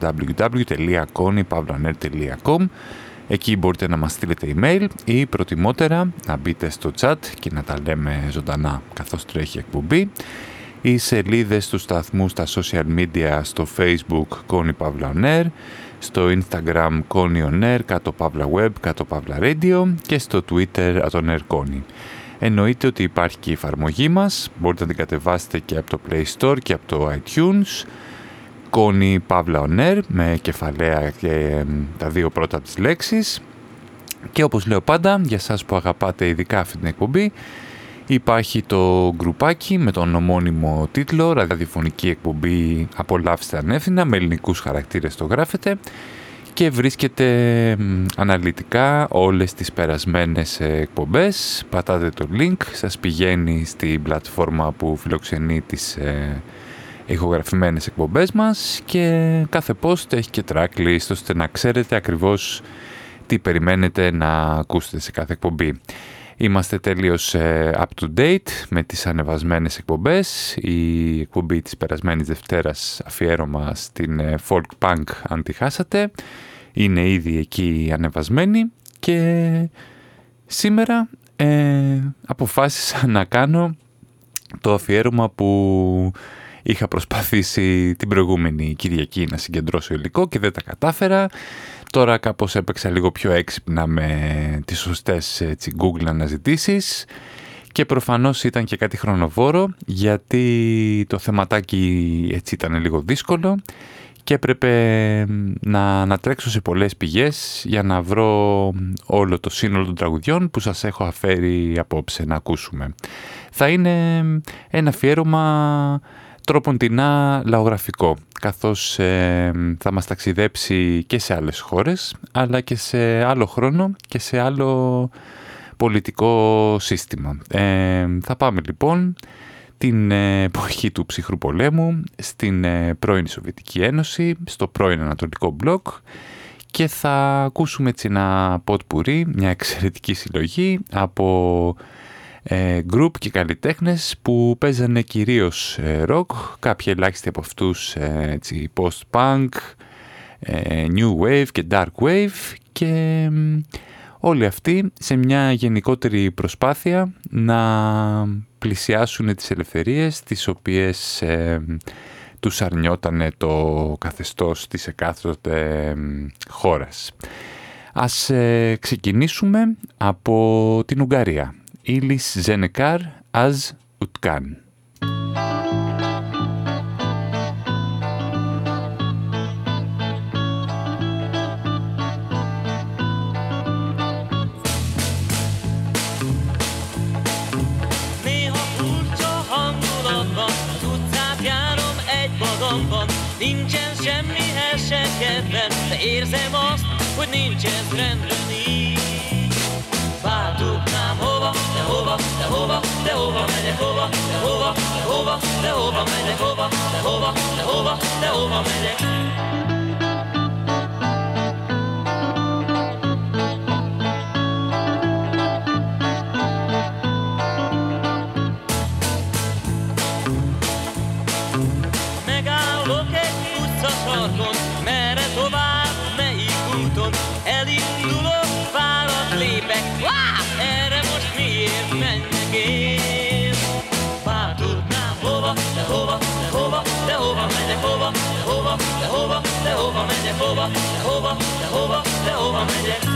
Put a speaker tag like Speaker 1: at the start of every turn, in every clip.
Speaker 1: www.konypavlaner.com Εκεί μπορείτε να μας στείλετε email ή προτιμότερα να μπείτε στο chat και να τα λέμε ζωντανά καθώς τρέχει εκπομπή. Οι σελίδες του σταθμού στα social media στο facebook Connie Pavla στο instagram Connie κάτω Pavla Web, κάτω Pavla Radio και στο twitter Atoner Connie. Εννοείται ότι υπάρχει και η εφαρμογή μας, μπορείτε να την κατεβάσετε και από το Play Store και από το iTunes. Connie Pavla On με κεφαλαία και τα δύο πρώτα της λέξεις. Και όπως λέω πάντα, για σας που αγαπάτε ειδικά αυτή την εκπομπή, υπάρχει το γκρουπάκι με τον ομώνυμο τίτλο «Ραδιοφωνική εκπομπή Απολαύστε ανεύθυνα» με ελληνικούς χαρακτήρες το γράφετε και βρίσκεται αναλυτικά όλες τις περασμένες εκπομπές. Πατάτε το link, σας πηγαίνει στην πλατφόρμα που φιλοξενεί τις ε, ηχογραφημένες εκπομπές μας και κάθε post έχει και tracklist ώστε να ξέρετε ακριβώς τι περιμένετε να ακούσετε σε κάθε εκπομπή. Είμαστε τελείως ε, up to date με τις ανεβασμένες εκπομπές. Η εκπομπή της περασμένης Δευτέρας αφιέρωμα στην ε, folk punk αν τη χάσατε. Είναι ήδη εκεί ανεβασμένη και σήμερα ε, αποφάσισα να κάνω το αφιέρωμα που είχα προσπαθήσει την προηγούμενη Κυριακή να συγκεντρώσω υλικό και δεν τα κατάφερα. Τώρα κάπως έπαιξα λίγο πιο έξυπνα με τις σωστές έτσι, Google αναζητήσεις και προφανώς ήταν και κάτι χρονοβόρο γιατί το θεματάκι έτσι ήταν λίγο δύσκολο και έπρεπε να, να τρέξω σε πολλές πηγές για να βρω όλο το σύνολο των τραγουδιών που σας έχω αφέρει απόψε να ακούσουμε. Θα είναι ένα αφιέρωμα τρόποντινά λαογραφικό καθώς ε, θα μας ταξιδέψει και σε άλλες χώρες αλλά και σε άλλο χρόνο και σε άλλο πολιτικό σύστημα. Ε, θα πάμε λοιπόν την εποχή του ψυχρού πολέμου στην ε, πρώην Σοβιετική Ένωση, στο πρώην Ανατολικό Μπλοκ και θα ακούσουμε έτσι ένα ποτ πουρί, μια εξαιρετική συλλογή από ε, γκρουπ και καλλιτέχνες που παίζανε κυρίως ε, rock, κάποιοι ελάχιστοι από αυτούς ε, post-punk, ε, new wave και dark wave και όλοι αυτοί σε μια γενικότερη προσπάθεια να πλησιάσουν τις ελευθερίες τις οποίες τους αρνιότανε το καθεστώς της εκάστοτε χώρας. Ας ξεκινήσουμε από την Ουγγαρία. Ilis Zenekar, az Utkan.
Speaker 2: Nincsen semmihez se kedvem, de érzem azt, hogy nincs ez rendben. Hova, de hova, de hova megyek hova, de hova, de hova, de hova megyek hova, de hova, de hova, de hova megyek. over me.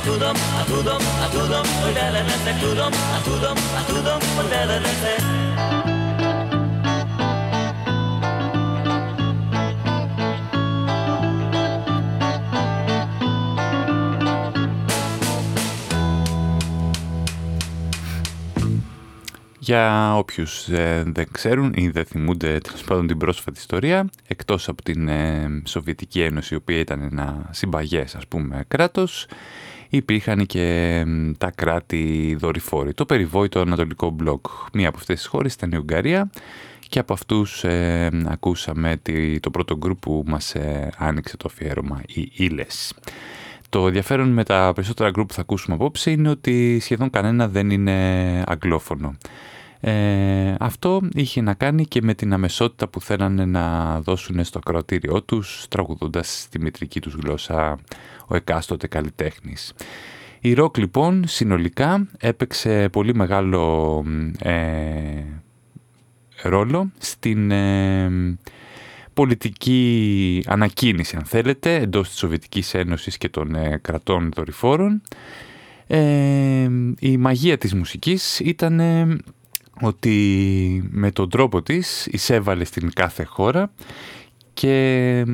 Speaker 2: Tudom, hát tudom, hát tudom, hogy vele leszek, tudom, hát tudom, hát tudom, hogy vele leszek.
Speaker 1: Για όποιους ε, δεν ξέρουν ή δεν θυμούνται τέλος πάντων την πρόσφατη ιστορία, εκτός από την ε, Σοβιετική Ένωση, η οποία ήταν ένα συμπαγές ας πούμε κράτος, υπήρχαν και τα κράτη δορυφόροι. Το περιβόητο Ανατολικό Μπλοκ. Μία από αυτές τις χώρες ήταν η Ουγγαρία και από αυτούς ε, ακούσαμε το πρώτο γκρουπ που μας άνοιξε το αφιέρωμα, οι Ήλες. Το ενδιαφέρον με τα περισσότερα γκρουπ που θα ακούσουμε απόψε είναι ότι σχεδόν κανένα δεν είναι αγγλόφωνο. Ε, αυτό είχε να κάνει και με την αμεσότητα που θέλανε να δώσουν στο ακροατήριό τους τραγουδώντας στη μητρική τους γλώσσα ο εκάστοτε καλλιτέχνης. Η ροκ λοιπόν συνολικά έπαιξε πολύ μεγάλο ε, ρόλο στην ε, πολιτική ανακίνηση αν θέλετε εντός της Σοβιετικής Ένωσης και των ε, κρατών δορυφόρων. η μαγεία της μουσικής ήταν ότι με τον τρόπο της εισέβαλε στην κάθε χώρα και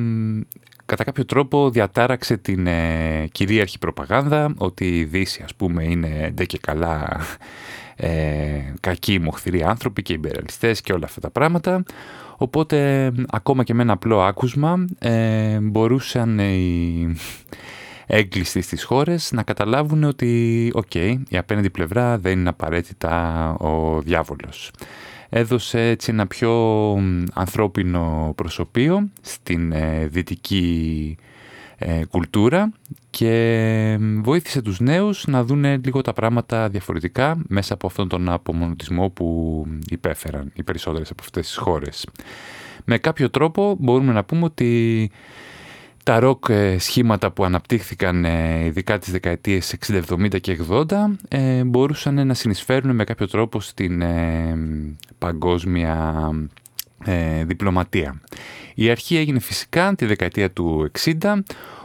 Speaker 1: κατά κάποιο τρόπο διατάραξε την ε, κυρίαρχη προπαγάνδα ότι η Δύση ας πούμε είναι ντε και καλά ε, κακοί μοχθηροί άνθρωποι και ιμπεριαλιστές και όλα αυτά τα πράγματα οπότε ακόμα και με ένα απλό άκουσμα ε, μπορούσαν οι έγκλειστοι στις χώρες να καταλάβουν ότι οκ, η απέναντι πλευρά δεν είναι απαραίτητα ο διάβολος. Έδωσε έτσι ένα πιο ανθρώπινο προσωπείο στην ε, δυτική ε, κουλτούρα και βοήθησε τους νέους να δουν λίγο τα πράγματα διαφορετικά μέσα από αυτόν τον απομονωτισμό που υπέφεραν οι περισσότερες από αυτές τις χώρες. Με κάποιο τρόπο μπορούμε να πούμε ότι τα ροκ ε, σχήματα που αναπτύχθηκαν ε, ειδικά τις δεκαετίες 60, 70 και 80 ε, μπορούσαν να συνεισφέρουν με κάποιο τρόπο στην παγκόσμια διπλωματία. Η αρχή έγινε φυσικά τη δεκαετία του 60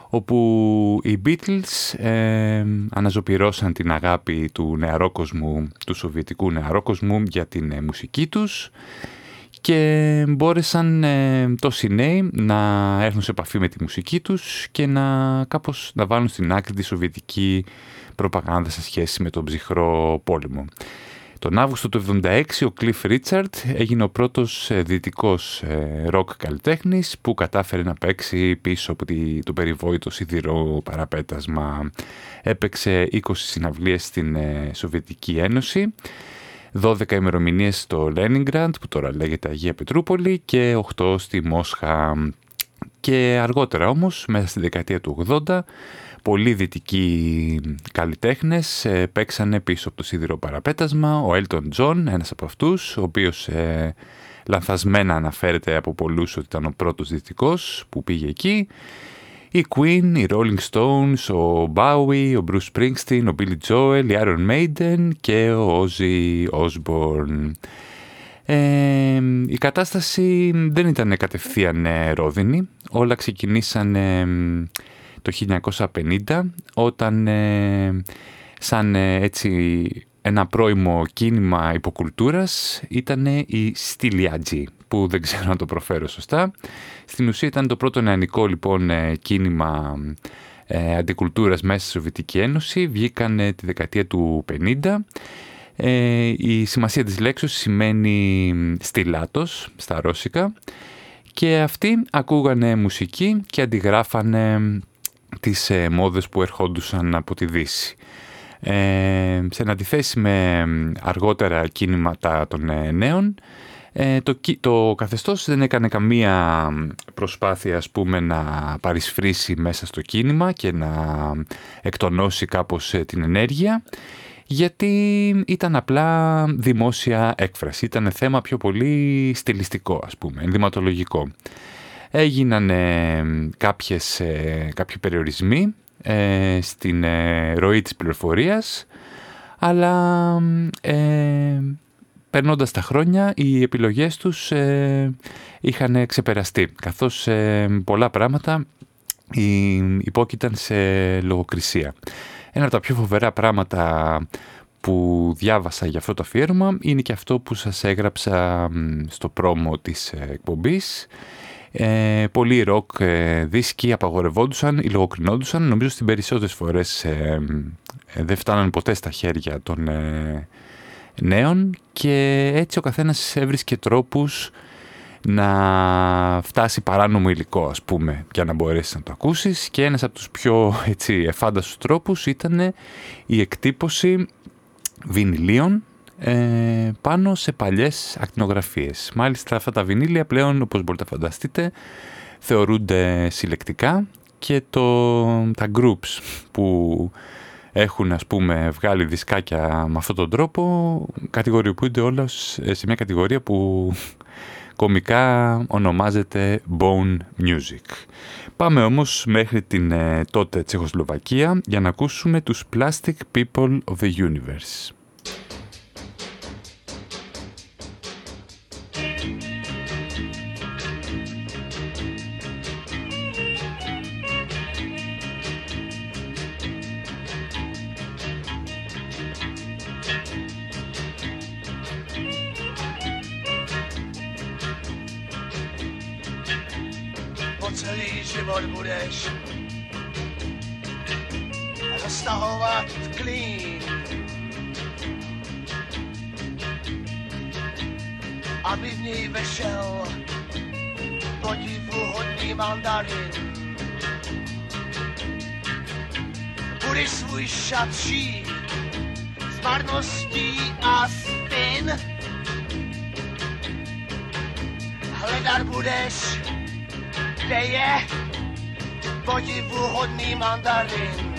Speaker 1: όπου οι Beatles ε, αναζωπυρώσαν την αγάπη του νεαρόκοσμου, του σοβιετικού νεαρόκοσμου για την μουσική τους και μπόρεσαν ε, τόσοι νέοι να έρθουν σε επαφή με τη μουσική τους και να κάπως να βάλουν στην άκρη τη σοβιετική προπαγάνδα σε σχέση με τον ψυχρό πόλεμο. Τον Αύγουστο του 1976 ο Cliff Richard έγινε ο πρώτος ε, δυτικός ροκ ε, καλλιτέχνης που κατάφερε να παίξει πίσω από το περιβόητο σιδηρό παραπέτασμα. Έπαιξε 20 συναυλίες στην ε, Σοβιετική Ένωση 12 ημερομηνίες στο Λένιγκραντ που τώρα λέγεται Αγία Πετρούπολη και 8 στη Μόσχα. Και αργότερα όμως, μέσα στη δεκαετία του 80, πολλοί δυτικοί καλλιτέχνες ε, παίξανε πίσω από το σιδηρό παραπέτασμα. Ο Έλτον Τζον, ένας από αυτούς, ο οποίος ε, λανθασμένα αναφέρεται από πολλούς ότι ήταν ο πρώτος δυτικός που πήγε εκεί οι Queen, οι Rolling Stones, ο Bowie, ο Bruce Springsteen, ο Billy Joel, οι Iron Maiden και ο Ozzy Osbourne. Ε, η κατάσταση δεν ήταν κατευθείαν ρόδινη. Όλα ξεκινήσαν το 1950 όταν ε, σαν ε, έτσι ένα πρώιμο κίνημα υποκουλτούρας ήταν η Στυλιάτζη που δεν ξέρω να το προφέρω σωστά. Στην ουσία ήταν το πρώτο νεανικό λοιπόν ε, κίνημα ε, αντικουλτούρας μέσα στη Σοβιετική Ένωση. Βγήκαν τη δεκαετία του 50. Ε, η σημασία της λέξης σημαίνει στυλάτος στα ρώσικα και αυτοί ακούγανε μουσική και αντιγράφανε τις ε, μόδες που ερχόντουσαν από τη Δύση. Ε, σε αντιθέσει με αργότερα κίνηματα των νέων, ε, το, το καθεστώς δεν έκανε καμία προσπάθεια ας πούμε, να παρισφρήσει μέσα στο κίνημα και να εκτονώσει κάπως ε, την ενέργεια γιατί ήταν απλά δημόσια έκφραση. Ήταν θέμα πιο πολύ στιλιστικό ας πούμε, ενδυματολογικό. Έγιναν ε, κάποιες, ε, κάποιοι περιορισμοί ε, στην ροή της πληροφορίας αλλά περνώντας τα χρόνια οι επιλογές τους ε, είχαν ξεπεραστεί καθώς ε, πολλά πράγματα υπόκειταν σε λογοκρισία. Ένα από τα πιο φοβερά πράγματα που διάβασα για αυτό το αφιέρωμα είναι και αυτό που σας έγραψα στο πρόμο της εκπομπής. Ε, πολλοί ροκ ε, δίσκοι απαγορευόντουσαν ή λογοκρινόντουσαν. Νομίζω στην περισσότερες φορές ε, ε, δεν φτάναν ποτέ στα χέρια των ε, νέων και έτσι ο καθένας έβρισκε τρόπους να φτάσει παράνομο υλικό ας πούμε για να μπορέσεις να το ακούσεις και ένας από τους πιο έτσι, εφάνταστους τρόπους ήταν η εκτύπωση βινιλίων ε, πάνω σε παλιές ακτινογραφίες. Μάλιστα αυτά τα βινίλια πλέον όπως μπορείτε να φανταστείτε θεωρούνται συλλεκτικά και το, τα groups που έχουν ας πούμε βγάλει δισκάκια με αυτόν τον τρόπο κατηγοριοποιούνται όλα σε μια κατηγορία που κομικά ονομάζεται Bone Music. Πάμε όμως μέχρι την ε, τότε Τσεχοσλοβακία για να ακούσουμε τους Plastic People of the Universe. Život budeš roztahovat klín. Aby v něj vešel podivuhodný mandarin. Budeš svůj šat s marností a spin. Hledat budeš, kde je podivuhodný mandarin.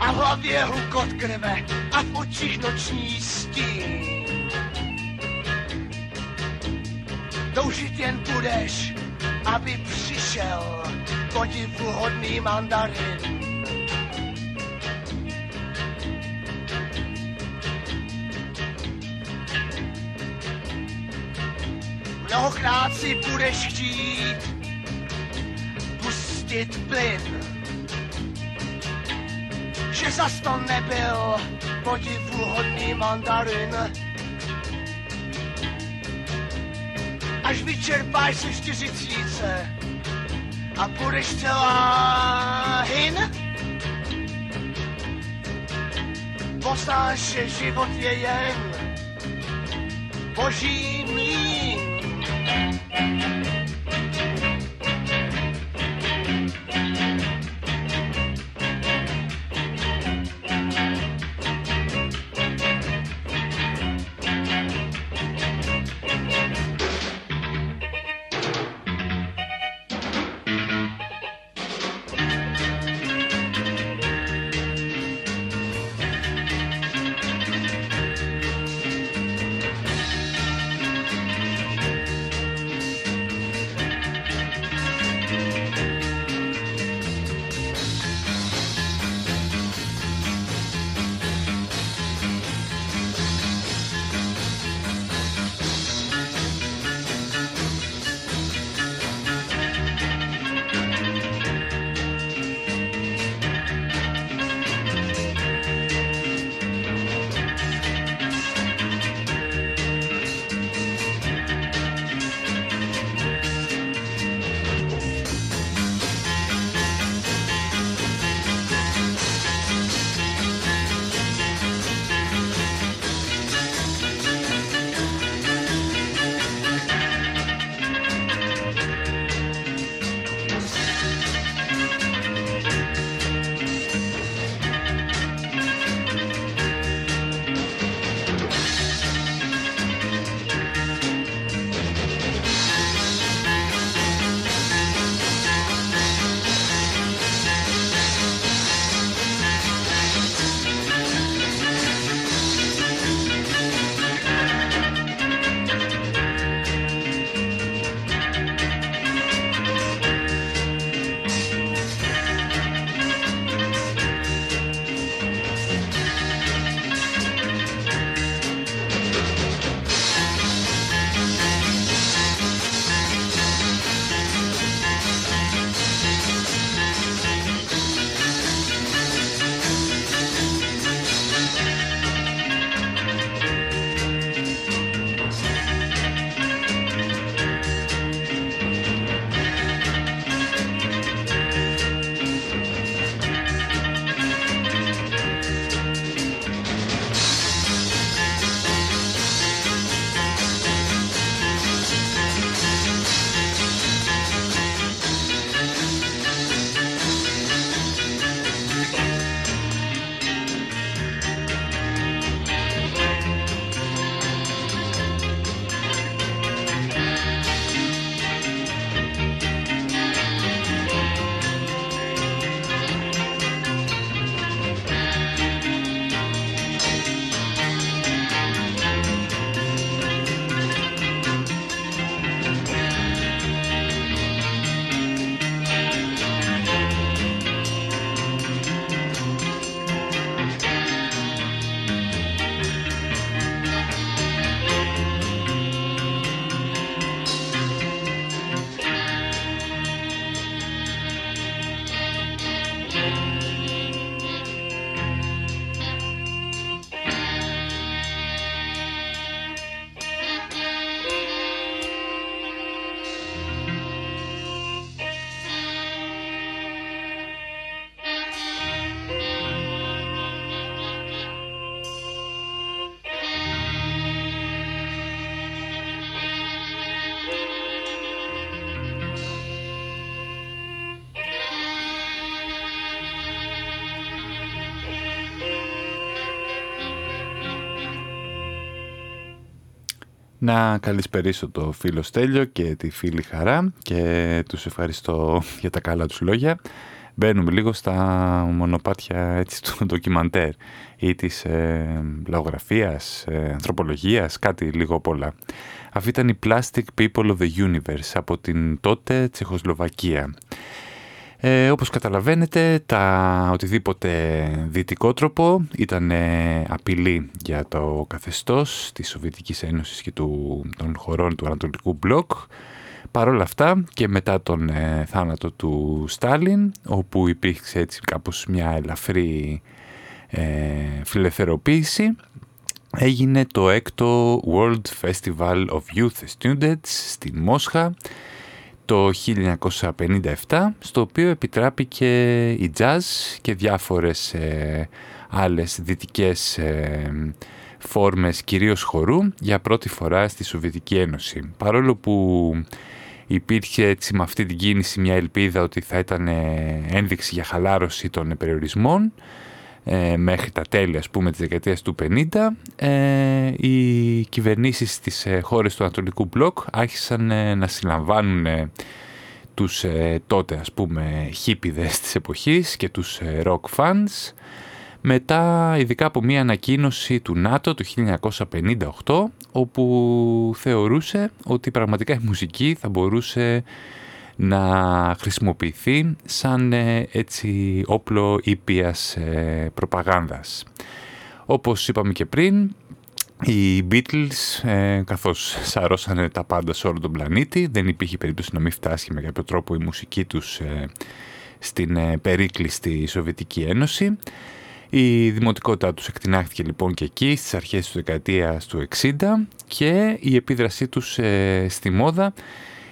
Speaker 1: A v hlavě hukot krve a v očích noční stín. Toužit jen budeš, aby přišel podivuhodný mandarin. Mnohokrát si budeš chtít pustit plyn. Že zas to nebyl podivuhodný mandarin. Až vyčerpáš se čtyřicíce a budeš celá hin. Poznáš, že život je jen boží Thank you. Να καλησπερίσω το φίλο Στέλιο και τη φίλη Χαρά και τους ευχαριστώ για τα καλά τους λόγια. Μπαίνουμε λίγο στα μονοπάτια έτσι, του ντοκιμαντέρ ή της ε, λαογραφίας, ε, ανθρωπολογίας, κάτι λίγο πολλά. Αυτή ήταν η Plastic People of the Universe από την τότε Τσεχοσλοβακία. Ε, όπως καταλαβαίνετε, τα οτιδήποτε δυτικό τρόπο ήταν απειλή για το καθεστώς της Σοβιετικής Ένωσης και του, των χωρών του Ανατολικού Μπλοκ. Παρ' όλα αυτά και μετά τον ε, θάνατο του Στάλιν, όπου υπήρξε έτσι κάπως μια ελαφρή ε, φιλελευθεροποίηση, έγινε το έκτο World Festival of Youth Students στη Μόσχα, το 1957, στο οποίο επιτράπηκε η jazz και διάφορες ε, άλλες δυτικές ε, φόρμες κυρίως χορού για πρώτη φορά στη Σοβιετική Ένωση. Παρόλο που υπήρχε έτσι με αυτή την κίνηση μια ελπίδα ότι θα ήταν ε, ένδειξη για χαλάρωση των περιορισμών, ε, μέχρι τα τέλη ας πούμε της δεκαετίας του 50 ε, οι κυβερνήσεις στις ε, χώρες του Ανατολικού Μπλοκ άρχισαν να συλλαμβάνουν τους τότε ας πούμε χίπιδες της εποχής και τους rock fans. Μετά ειδικά από μια ανακοίνωση του ΝΑΤΟ του 1958 όπου θεωρούσε ότι πραγματικά η μουσική θα μπορούσε να χρησιμοποιηθεί σαν ε, έτσι όπλο ήπιας ε, προπαγάνδας. Όπως είπαμε και πριν, οι Beatles ε, καθώς σαρώσανε τα πάντα σε όλο τον πλανήτη, δεν υπήρχε περίπτωση να μην φτάσει με κάποιο τρόπο η μουσική τους ε, στην ε, περίκλειστη Σοβιετική Ένωση. Η δημοτικότητά τους εκτινάχθηκε λοιπόν και εκεί στις αρχές του δεκαετίας του 60 και η επίδρασή τους στη μόδα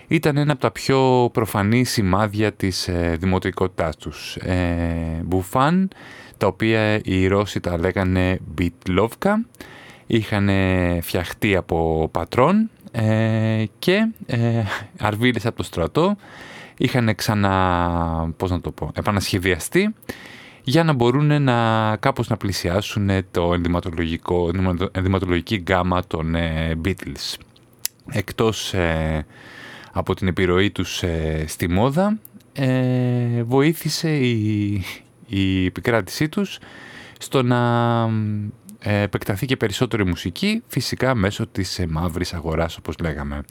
Speaker 1: ήταν ένα από τα πιο προφανή σημάδια της ε, δημοτικότητάς τους. Ε, μπουφάν, τα οποία οι Ρώσοι τα λέγανε μπιτλόβκα, είχαν φτιαχτεί από πατρών ε, και ε, αρβίλες από το στρατό είχαν ξανά, πώς να το πω, επανασχεδιαστεί για να μπορούν να κάπως να πλησιάσουν το ενδυματολογικό, ενδυματολογική γκάμα των ε, Beatles. Εκτός ε, από την επιρροή τους ε, στη μόδα ε, βοήθησε η, η επικράτησή τους στο να ε, επεκταθεί και περισσότερη μουσική φυσικά μέσω της ε, μαύρης αγοράς όπως λέγαμε.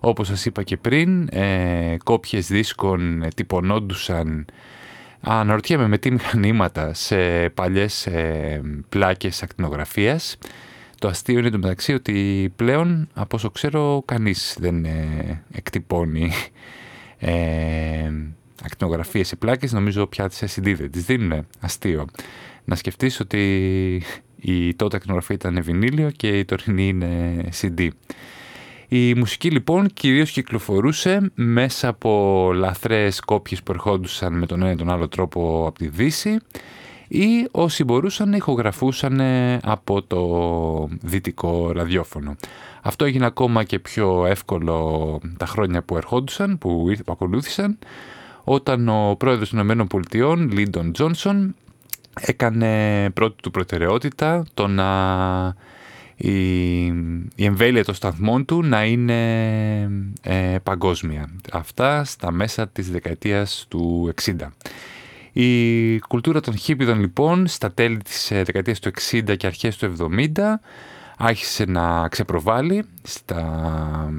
Speaker 1: Όπως σας είπα και πριν, ε, κόπιες δίσκων τυπωνόντουσαν αναρωτιέμαι με τι μηχανήματα σε παλιές ε, πλάκες ακτινογραφίας το αστείο είναι το μεταξύ ότι πλέον, από όσο ξέρω, κανείς δεν ε, εκτυπώνει ε, ακτινογραφίες σε πλάκες. Νομίζω πια τις SD δεν τις δίνουν. Αστείο. Να σκεφτείς ότι η τότε ακτινογραφία ήταν βινίλιο και η τωρινή είναι CD. Η μουσική λοιπόν κυρίως κυκλοφορούσε μέσα από λαθρές κόπιες που ερχόντουσαν με τον ένα τον άλλο τρόπο από τη Δύση ή όσοι μπορούσαν ηχογραφούσαν από το δυτικό ραδιόφωνο. Αυτό έγινε ακόμα και πιο εύκολο τα χρόνια που ερχόντουσαν, που, που ακολούθησαν, όταν ο πρόεδρος των ΗΠΑ, Λίντον Τζόνσον, έκανε πρώτη του προτεραιότητα το να η, η εμβέλεια των σταθμών του να είναι ε, παγκόσμια. Αυτά στα μέσα της δεκαετίας του 60. Η κουλτούρα των χίπιδων λοιπόν στα τέλη της ε, δεκαετίας του 60 και αρχές του 70 άρχισε να ξεπροβάλλει στα,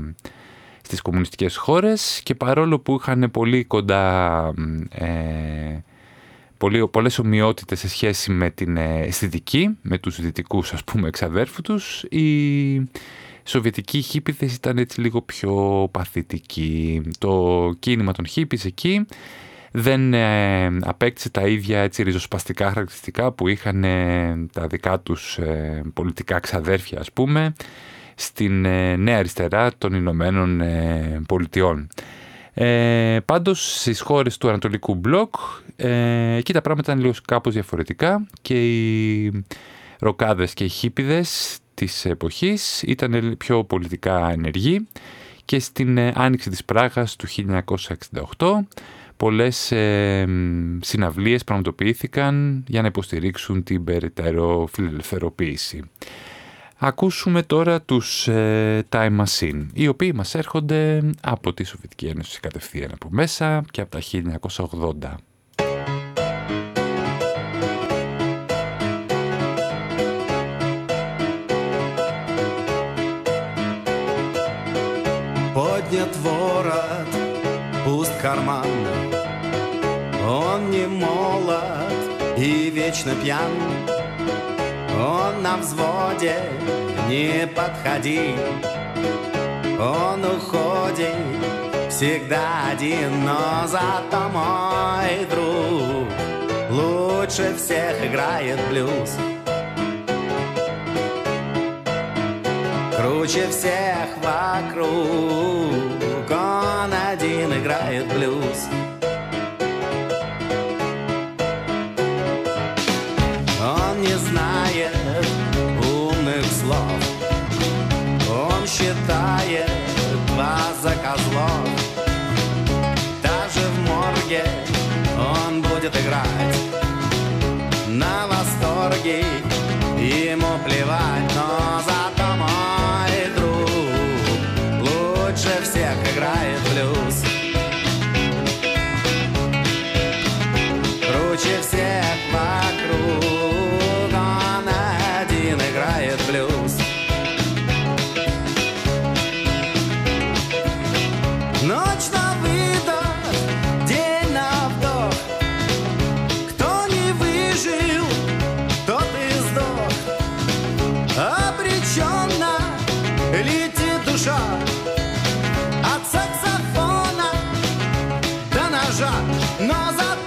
Speaker 1: στις κομμουνιστικές χώρες και παρόλο που είχαν πολύ κοντά ε, πολύ, πολλές ομοιότητες σε σχέση με την ε, αισθητική, με τους δυτικούς ας πούμε εξαδέρφους τους, οι σοβιετικοί χίπηδες ήταν έτσι λίγο πιο παθητικοί. Το κίνημα των χίπης εκεί δεν ε, απέκτησε τα ίδια έτσι, ριζοσπαστικά χαρακτηριστικά που είχαν ε, τα δικά τους ε, πολιτικά ξαδέρφια ας πούμε στην νέα αριστερά των Ηνωμένων Πολιτειών. Ε, πάντως στις χώρες του Ανατολικού Μπλοκ εκεί τα πράγματα ήταν λίγο κάπως διαφορετικά και οι ροκάδες και οι χίπιδες της εποχής ήταν πιο πολιτικά ενεργοί και στην άνοιξη της Πράγας του 1968 πολλές ε, συναυλίες πραγματοποιήθηκαν για να υποστηρίξουν την περαιτέρω φιλελευθεροποίηση. ακούσουμε τώρα τους ε, Time Machine, οι οποίοι μας έρχονται από τη Σοβιετική Ένωση κατευθείαν από μέσα και από τα 1980.
Speaker 3: Поднят ворот, пуст карман. Он не молод и вечно пьян. Он на взводе, не подходи. Он уходит всегда один Но зато мой друг Лучше всех играет блюз Круче всех вокруг. Он один играет блюз. Считает вас за козлов. Даже в морге он будет играть. На восторге ему плевать hello. Но зато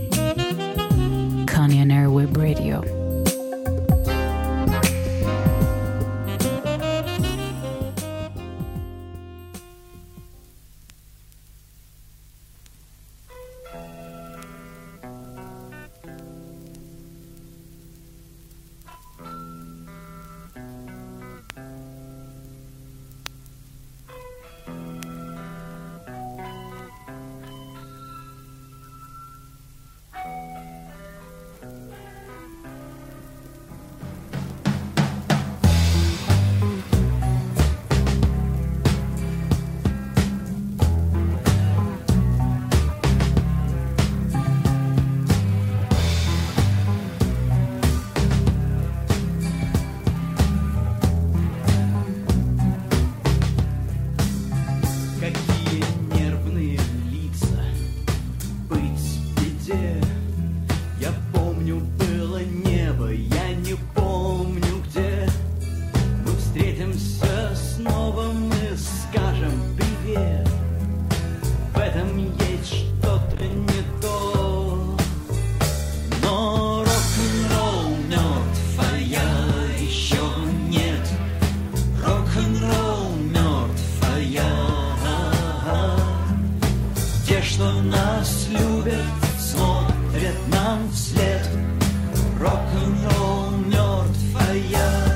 Speaker 4: Нас любят, смотрят нам вслед. Рок-н-ролл мертв, а я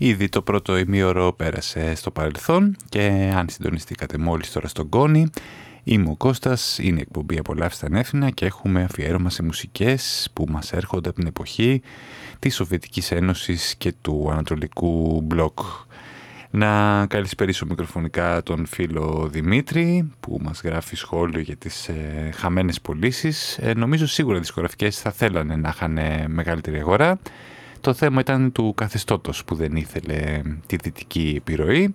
Speaker 1: Ήδη το πρώτο ημίωρο πέρασε στο παρελθόν και αν συντονιστήκατε μόλις τώρα στον Κόνη, είμαι ο Κώστας, είναι εκπομπή «Απολαύστε ανέφηνα» και έχουμε αφιέρωμα σε μουσικές που μας έρχονται από την εποχή της Σοβιετικής Ένωσης και του Ανατολικού Μπλοκ. Να καλησπερίσω μικροφωνικά τον φίλο Δημήτρη που μας γράφει σχόλιο για τις ε, χαμένες πωλήσεις. Ε, νομίζω σίγουρα οι δισκογραφικές θα θέλανε να είχαν μεγαλύτερη αγορά. Το θέμα ήταν του καθεστώτος που δεν ήθελε τη δυτική επιρροή.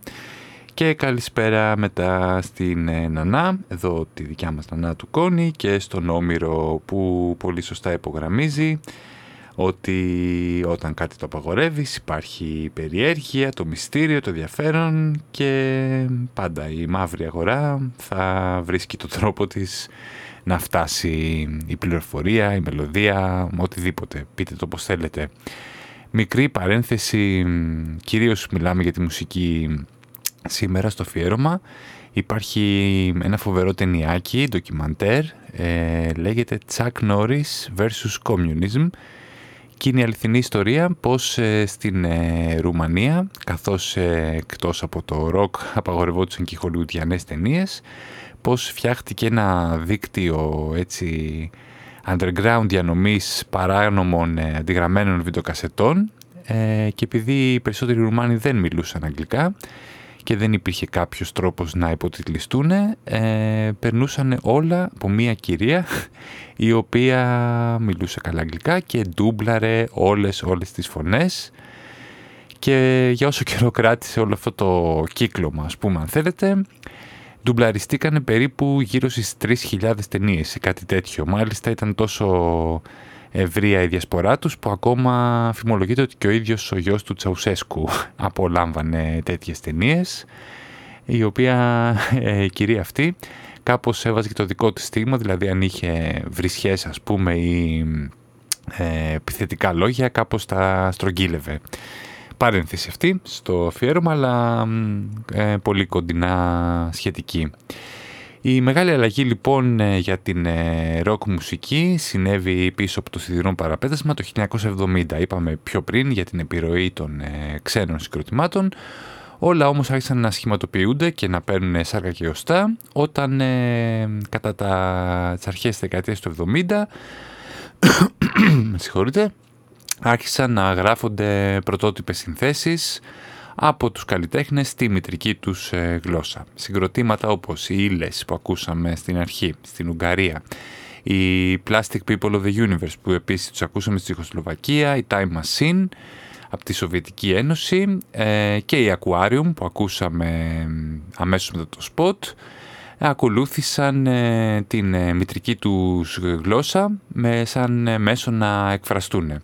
Speaker 1: Και καλησπέρα μετά στην ε, Νανά, εδώ τη δικιά μας Νανά του Κόνη και στον Όμηρο που πολύ σωστά υπογραμμίζει ότι όταν κάτι το απαγορεύεις υπάρχει περιέργεια, το μυστήριο, το ενδιαφέρον και πάντα η μαύρη αγορά θα βρίσκει το τρόπο της να φτάσει η πληροφορία, η μελωδία, οτιδήποτε. Πείτε το πώς θέλετε. Μικρή παρένθεση, κυρίως μιλάμε για τη μουσική σήμερα στο αφιέρωμα. Υπάρχει ένα φοβερό ταινιάκι, ντοκιμαντέρ, ε, λέγεται Chuck Norris vs. Communism και είναι η αληθινή ιστορία πως ε, στην ε, Ρουμανία, καθώς ε, εκτός από το ροκ απαγορευόντουσαν και οι χολιουδιανές ταινίες, πως φτιάχτηκε ένα δίκτυο έτσι underground διανομής παράνομων αντιγραμμένων βιντεοκασετών και επειδή οι περισσότεροι Ρουμάνοι δεν μιλούσαν αγγλικά και δεν υπήρχε κάποιος τρόπος να υποτιτλιστούν, ε, περνούσαν όλα από μία κυρία η οποία μιλούσε καλά αγγλικά και ντούμπλαρε όλες, όλες τις φωνές. Και για όσο καιρό κράτησε όλο αυτό το κύκλωμα, ας πούμε αν θέλετε, ντουμπλαριστήκανε περίπου γύρω στις 3.000 ταινίες ή κάτι τέτοιο. Μάλιστα ήταν τόσο ευρεία η διασπορά τους που ακόμα φημολογείται ότι και ο ίδιος ο γιος του Τσαουσέσκου απολάμβανε τέτοιες ταινίες, η οποία ε, η κυρία αυτή κάπως έβαζε και το δικό της στίγμα, δηλαδή αν είχε βρισιές ας πούμε ή ε, επιθετικά λόγια κάπως τα στρογγύλευε. Παρένθεση αυτή στο αφιέρωμα αλλά ε, πολύ κοντινά σχετική. Η μεγάλη αλλαγή λοιπόν ε, για την ροκ μουσική συνέβη πίσω από το σιδηρό παραπέτασμα το 1970. Είπαμε πιο πριν για την επιρροή των ε, ξένων συγκροτημάτων. Όλα όμως άρχισαν να σχηματοποιούνται και να παίρνουν σάρκα και οστά όταν ε, κατά τα, τις αρχές της δεκαετίας του 70 συγχωρείτε, άρχισαν να γράφονται πρωτότυπες συνθέσεις από τους καλλιτέχνες στη μητρική τους ε, γλώσσα. Συγκροτήματα όπως οι Ήλες που ακούσαμε στην αρχή, στην Ουγγαρία, οι Plastic People of the Universe που επίσης τους ακούσαμε στη Τσεχοσλοβακία, η Time Machine από τη Σοβιετική Ένωση ε, και η Aquarium που ακούσαμε αμέσως μετά το spot ακολούθησαν ε, την μητρική τους γλώσσα με σαν μέσο να εκφραστούν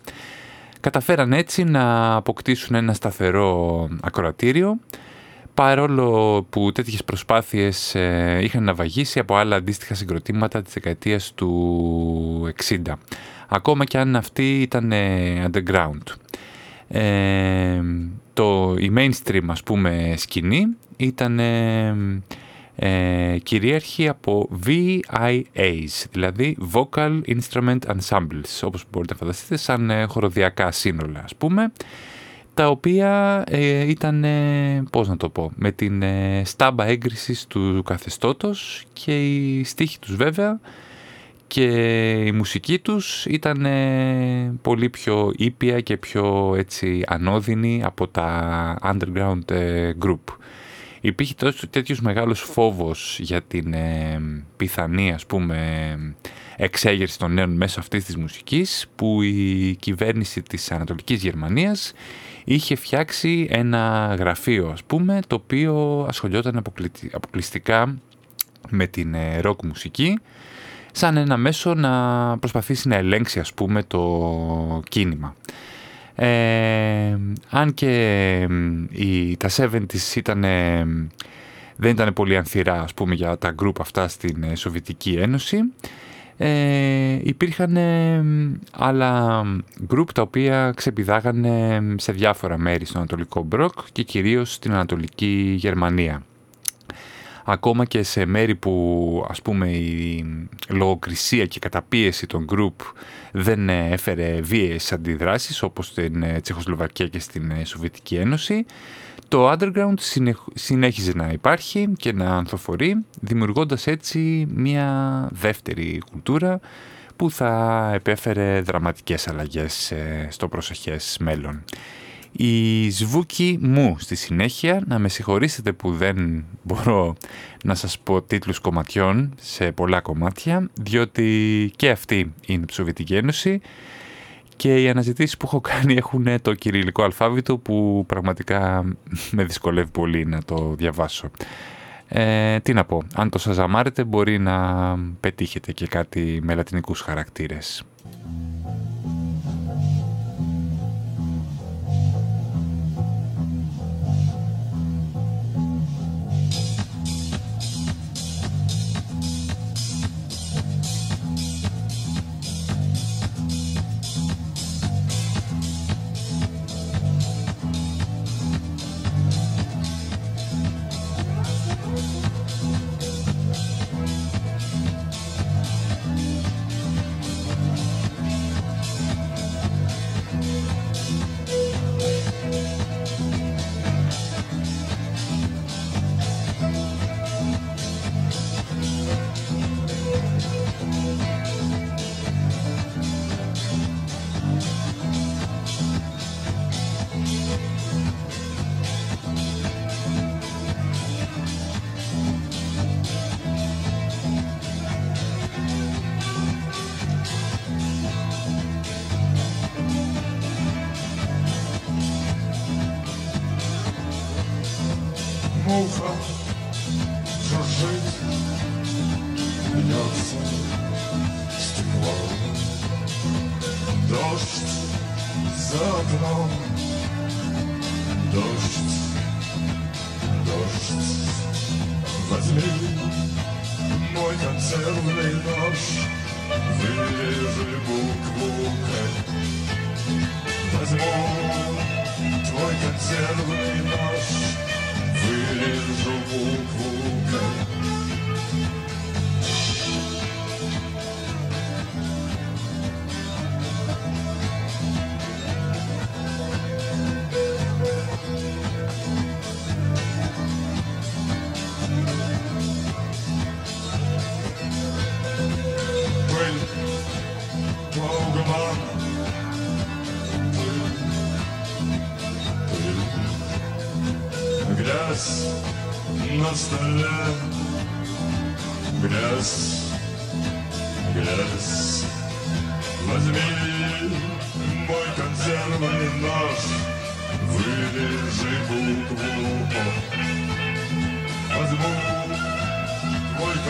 Speaker 1: καταφέραν έτσι να αποκτήσουν ένα σταθερό ακροατήριο παρόλο που τέτοιες προσπάθειες ε, είχαν ναυαγίσει από άλλα αντίστοιχα συγκροτήματα της δεκαετίας του 60. Ακόμα και αν αυτή ήταν ε, underground. Ε, το, η mainstream ας πούμε σκηνή ήταν ε, κυρίαρχη από VIAs, δηλαδή Vocal Instrument Ensembles, όπως μπορείτε να φανταστείτε, σαν ε, χοροδιακά σύνολα ας πούμε, τα οποία ε, ήταν, ε, πώς να το πω, με την ε, στάμπα έγκρισης του καθεστώτος και η στίχη τους βέβαια και η μουσική τους ήταν πολύ πιο ήπια και πιο έτσι ανώδυνη από τα underground group υπήρχε τέτοιος μεγάλος φόβος για την ε, πιθανή ας πούμε εξέγερση των νέων μέσω αυτής της μουσικής που η κυβέρνηση της Ανατολικής Γερμανίας είχε φτιάξει ένα γραφείο ας πούμε το οποίο ασχολιόταν αποκλειστικά με την ροκ μουσική σαν ένα μέσο να προσπαθήσει να ελέγξει ας πούμε το κίνημα. Ε, αν και οι, τα 70's ήταν, δεν ήταν πολύ ανθυρά ας πούμε, για τα group αυτά στην ε, Σοβιετική Ένωση, ε, υπήρχαν άλλα group τα οποία ξεπηδάγανε σε διάφορα μέρη στο Ανατολικό Μπροκ και κυρίως στην Ανατολική Γερμανία ακόμα και σε μέρη που ας πούμε η λογοκρισία και καταπίεση των group δεν έφερε βίαιες αντιδράσεις όπως στην ε, Τσεχοσλοβακία και στην ε, Σοβιετική Ένωση το underground συνέχιζε να υπάρχει και να ανθοφορεί δημιουργώντας έτσι μια δεύτερη κουλτούρα που θα επέφερε δραματικές αλλαγές ε, στο προσεχές μέλλον.
Speaker 5: Η σβούκη μου στη συνέχεια, να με συγχωρήσετε που δεν μπορώ να σας πω τίτλους κομματιών σε πολλά κομμάτια, διότι και αυτή είναι η Σοβιετική Ένωση και οι αναζητήσεις που έχω κάνει έχουν το κυριλικό αλφάβητο που πραγματικά με δυσκολεύει πολύ να το διαβάσω. Ε, τι να πω, αν το σας αμάρετε μπορεί να πετύχετε και κάτι με λατινικούς χαρακτήρες.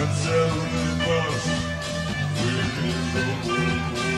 Speaker 5: and sell the bus. We're the world.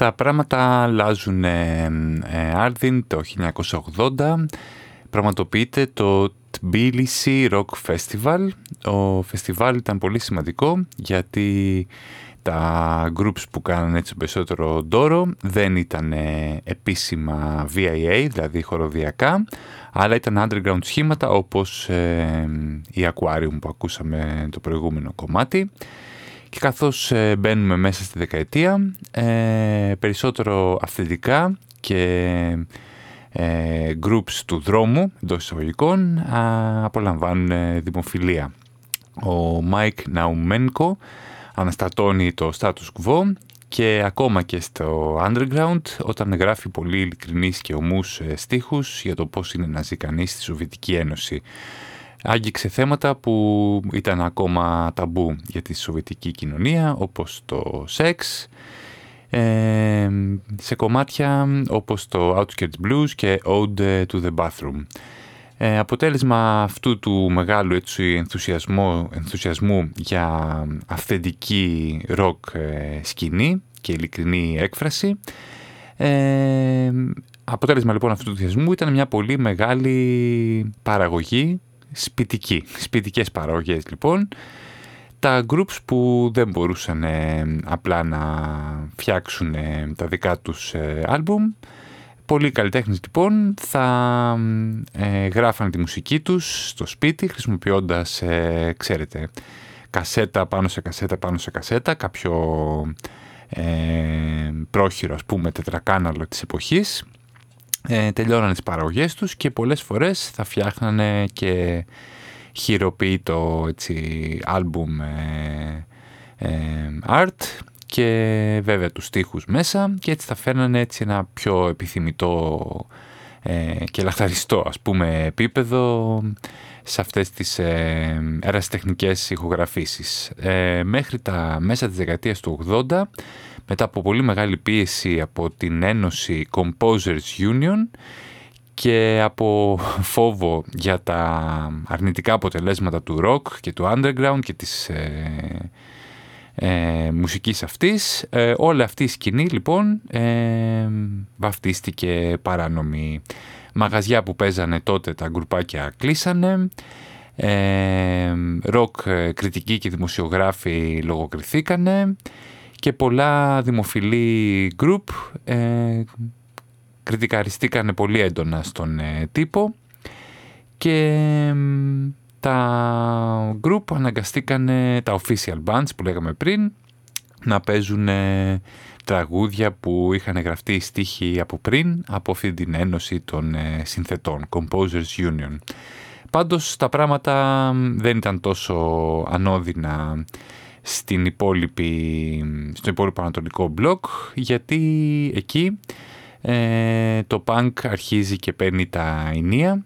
Speaker 1: Τα πράγματα αλλάζουν ε, ε, Άρδιν το 1980. Πραγματοποιείται το Tbilisi Rock Festival. Ο φεστιβάλ ήταν πολύ σημαντικό γιατί τα groups που κάνανε έτσι περισσότερο ντόρο δεν ήταν επίσημα VIA, δηλαδή χοροδιακά, αλλά ήταν underground σχήματα όπως ε, η Aquarium που ακούσαμε το προηγούμενο κομμάτι. Και καθώς ε, μπαίνουμε μέσα στη δεκαετία, ε, περισσότερο αυθεντικά και ε, groups του δρόμου, εντός εισαγωγικών, απολαμβάνουν δημοφιλία. Ο Μάικ Ναουμένκο αναστατώνει το status quo και ακόμα και στο underground όταν γράφει πολύ ειλικρινείς και ωμούς στίχους για το πώς είναι να ζει κανείς στη Σοβιετική Ένωση άγγιξε θέματα που ήταν ακόμα ταμπού για τη σοβιετική κοινωνία, όπως το σεξ, ε, σε κομμάτια όπως το Outskirts Blues και Ode to the Bathroom. Ε, αποτέλεσμα αυτού του μεγάλου έτσι, ενθουσιασμού, ενθουσιασμού για αυθεντική ροκ ε, σκηνή και ειλικρινή έκφραση, ε, αποτέλεσμα λοιπόν αυτού του ενθουσιασμού ήταν μια πολύ μεγάλη παραγωγή σπιτική, σπιτικές παραγωγές λοιπόν. Τα groups που δεν μπορούσαν ε, απλά να φτιάξουν ε, τα δικά τους ε, άλμπουμ, πολλοί καλλιτέχνες λοιπόν θα ε, γράφαν τη μουσική τους στο σπίτι χρησιμοποιώντας, ξέρετε, κασέτα πάνω σε κασέτα πάνω σε κασέτα, κάποιο πρόχειρο ας πούμε τετρακάναλο της εποχής ε, τελειώνανε τις παραγωγές τους και πολλές φορές θα φτιάχνανε και χειροποίητο έτσι άλμπουμ ε, ε, art και βέβαια τους στίχους μέσα και έτσι θα φέρνανε έτσι ένα πιο επιθυμητό ε, και λαχταριστό ας πούμε επίπεδο σε αυτές τις ε, ερασιτεχνικές ηχογραφήσεις. Ε, μέχρι τα μέσα της δεκαετίας του 80 μετά από πολύ μεγάλη πίεση από την Ένωση Composers Union και από φόβο για τα αρνητικά αποτελέσματα του rock και του underground και της ε, ε, μουσικής αυτής. Ε, όλη αυτή η σκηνή λοιπόν ε, βαφτίστηκε παράνομη. Μαγαζιά που παίζανε τότε τα γκρουπάκια κλείσανε. Ε, ροκ κριτικοί και δημοσιογράφοι λογοκριθήκανε και πολλά δημοφιλή group ε, κριτικαριστήκανε πολύ έντονα στον ε, τύπο και τα group αναγκαστήκανε, τα official bands που λέγαμε πριν, να παίζουν τραγούδια που είχαν γραφτεί στίχοι από πριν από αυτή την ένωση των ε, συνθετών, Composers Union. Πάντως τα πράγματα δεν ήταν τόσο ανώδυνα στην υπόλοιπη, στο υπόλοιπο ανατολικό μπλοκ γιατί εκεί ε, το punk αρχίζει και παίρνει τα ενία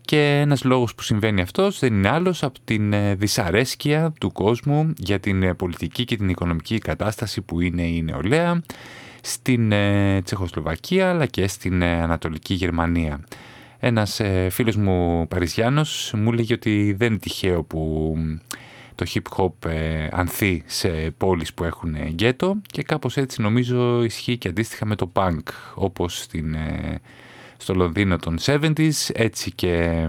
Speaker 1: και ένας λόγος που συμβαίνει αυτός δεν είναι άλλος από την ε, δυσαρέσκεια του κόσμου για την ε, πολιτική και την οικονομική κατάσταση που είναι η νεολαία στην Τσεχοσλοβακία αλλά και στην Ανατολική Γερμανία. Ένας φίλος μου Παριζιάνος μου λέγει ότι δεν είναι τυχαίο που το hip hop ε, ανθεί σε πόλεις που έχουν ε, γκέτο και κάπως έτσι νομίζω ισχύει και αντίστοιχα με το punk όπως στην, ε, στο Λονδίνο των 70s έτσι και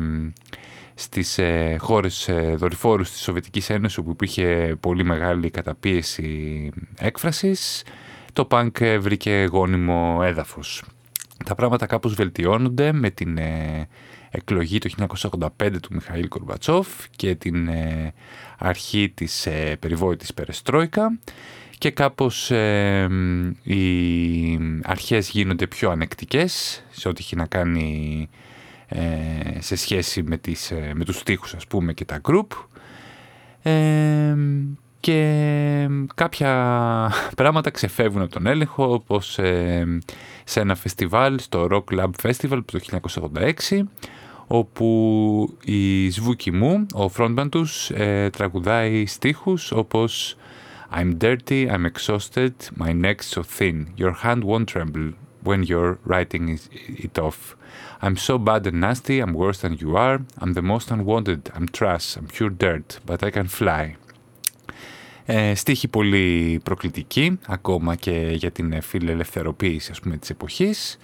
Speaker 1: στις ε, χώρες ε, δορυφόρους της Σοβιετικής Ένωσης όπου υπήρχε πολύ μεγάλη καταπίεση έκφρασης το punk ε, βρήκε γόνιμο έδαφος. Τα πράγματα κάπως βελτιώνονται με την εκλογή το 1985 του Μιχαήλ Κορμπατσόφ και την αρχή της ε, περιβόητης Περεστρόικα και κάπως ε, οι αρχές γίνονται πιο ανεκτικές σε ό,τι έχει να κάνει ε, σε σχέση με, τις, ε, με τους στίχους ας πούμε και τα group. Και κάποια πράγματα ξεφεύγουν από τον έλεγχο όπως σε ένα φεστιβάλ στο Rock Lab Festival το 1986 όπου η Σβούκη μου, ο frontman τους, ε, τραγουδάει στίχους όπως I'm dirty, I'm exhausted, my neck's so thin, your hand won't tremble when you're writing it off. I'm so bad and nasty, I'm worse than you are, I'm the most unwanted, I'm trash, I'm pure dirt, but I can fly. Ε, στίχη πολύ προκλητική, ακόμα και για την φιλελευθεροποίηση ας πούμε, της εποχής.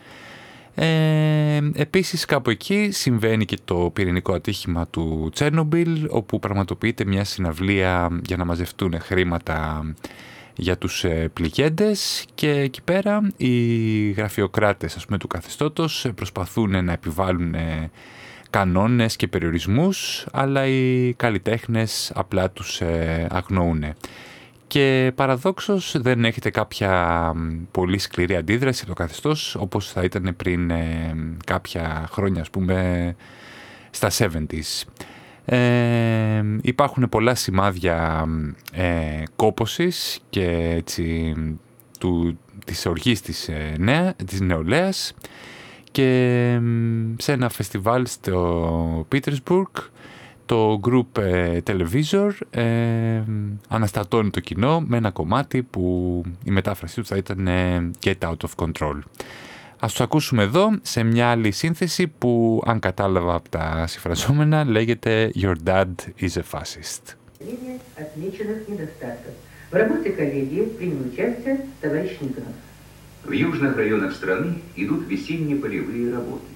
Speaker 1: Ε, επίσης κάπου εκεί συμβαίνει και το πυρηνικό ατύχημα του Τσέρνομπιλ όπου πραγματοποιείται μια συναυλία για να μαζευτούν χρήματα για τους ε, πληγέντες. Και εκεί πέρα οι γραφειοκράτες ας πούμε, του καθεστώτος προσπαθούν να επιβάλλουν ε, κανόνες και περιορισμούς αλλά οι καλλιτέχνες απλά τους ε, αγνοούν και παραδόξως δεν έχετε κάποια πολύ σκληρή αντίδραση από το καθεστώς όπως θα ήταν πριν ε, κάποια χρόνια ας πούμε στα 70s. Ε, υπάρχουν πολλά σημάδια ε, κόπωσης και έτσι, του, της οργής της, ε, νέα, της νεολαίας και σε ένα φεστιβάλ στο Πίτερσμπουργκ το group ε, Televisor ε, αναστατώνει το κοινό με ένα κομμάτι που η μετάφρασή του θα ήταν ε, Get Out of Control. Ας το ακούσουμε εδώ σε μια άλλη σύνθεση που αν κατάλαβα από τα συμφραζόμενα λέγεται Your Dad is a Fascist.
Speaker 6: В южных районах страны идут весенние полевые работы.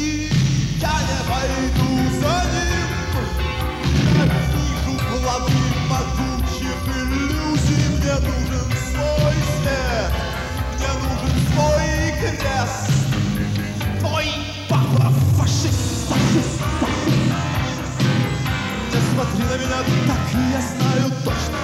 Speaker 6: И я не пойду за ним. Я вижу плоды могучих иллюзий. Мне нужен свой свет. Мне нужен свой крест. Твой папа фашист, фашист, фашист. Не смотри на меня так, я знаю точно.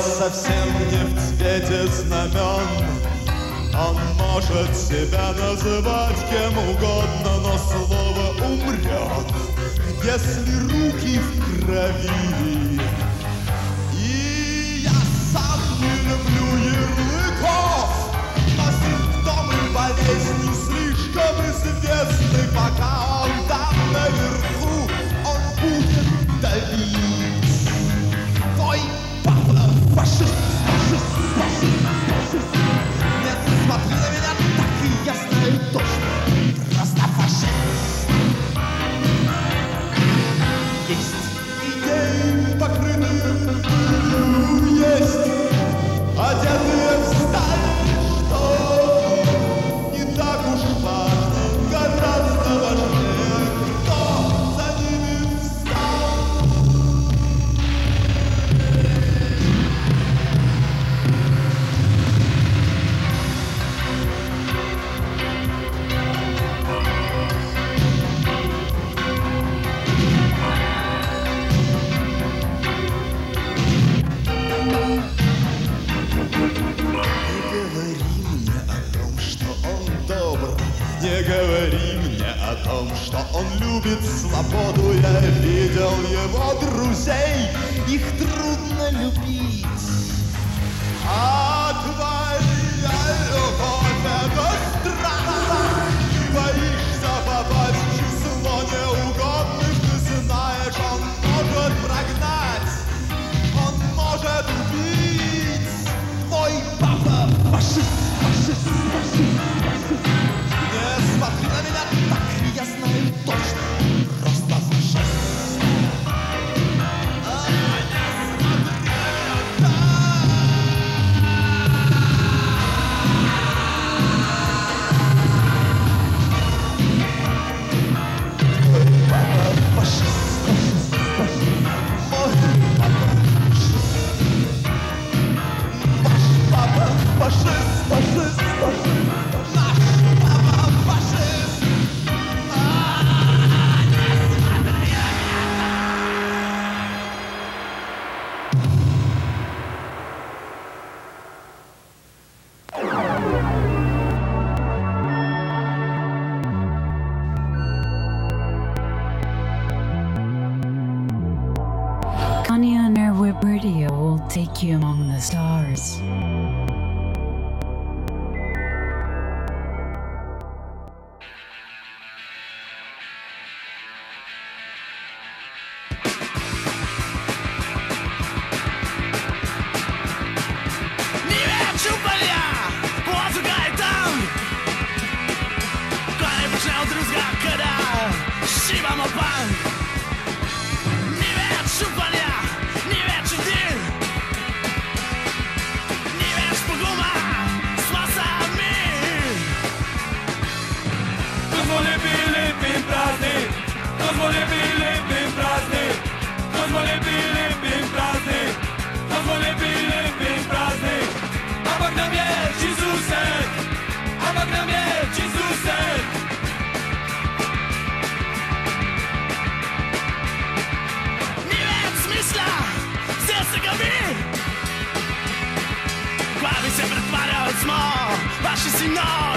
Speaker 7: Совсем не в цвете знамен. Он может себя называть кем угодно, но слово умрет Если руки в крови И я сам не люблю ярлыков Но симптомы болезни слишком известны Пока он там наверху, он будет давить. Твой Фашист, смотри на меня так, и я знаю точно. Просто. Есть идеи, покрытые пылью, есть одетые в любит свободу Я видел его друзей, их трудно любить. А
Speaker 8: smo lepi, lepi in prazni, to smo lepi, lepi in prazni,
Speaker 7: to smo lepi, lepi in prazni, to smo lepi, lepi in prazni. Ampak nam je čisto vse, ampak nam je čisto vse. Ni več smisla, vse se ga vi. Glavi se pretvarjali smo, vaši sinovi.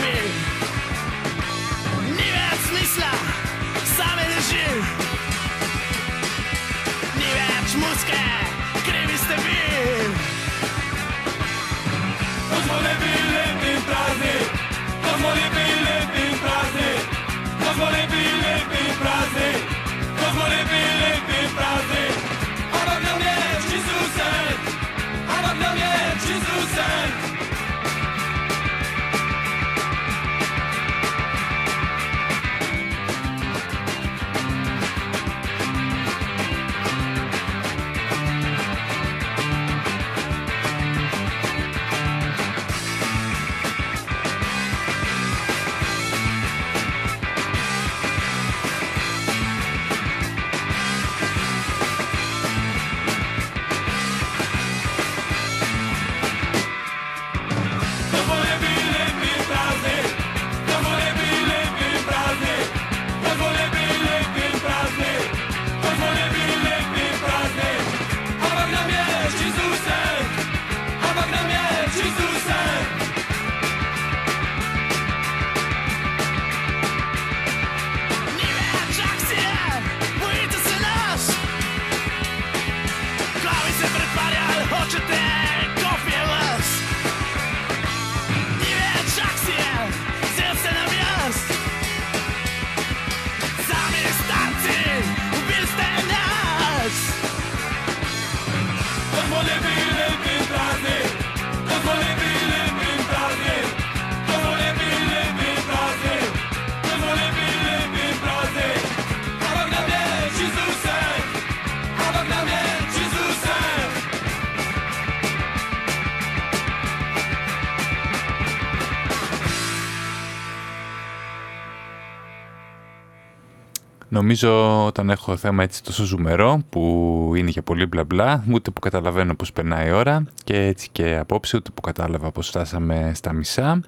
Speaker 1: Νομίζω όταν έχω θέμα έτσι τόσο ζουμερό που είναι για πολύ μπλα μπλα ούτε που καταλαβαίνω πως περνάει η ώρα και έτσι και απόψε ούτε που κατάλαβα πως φτάσαμε στα μισά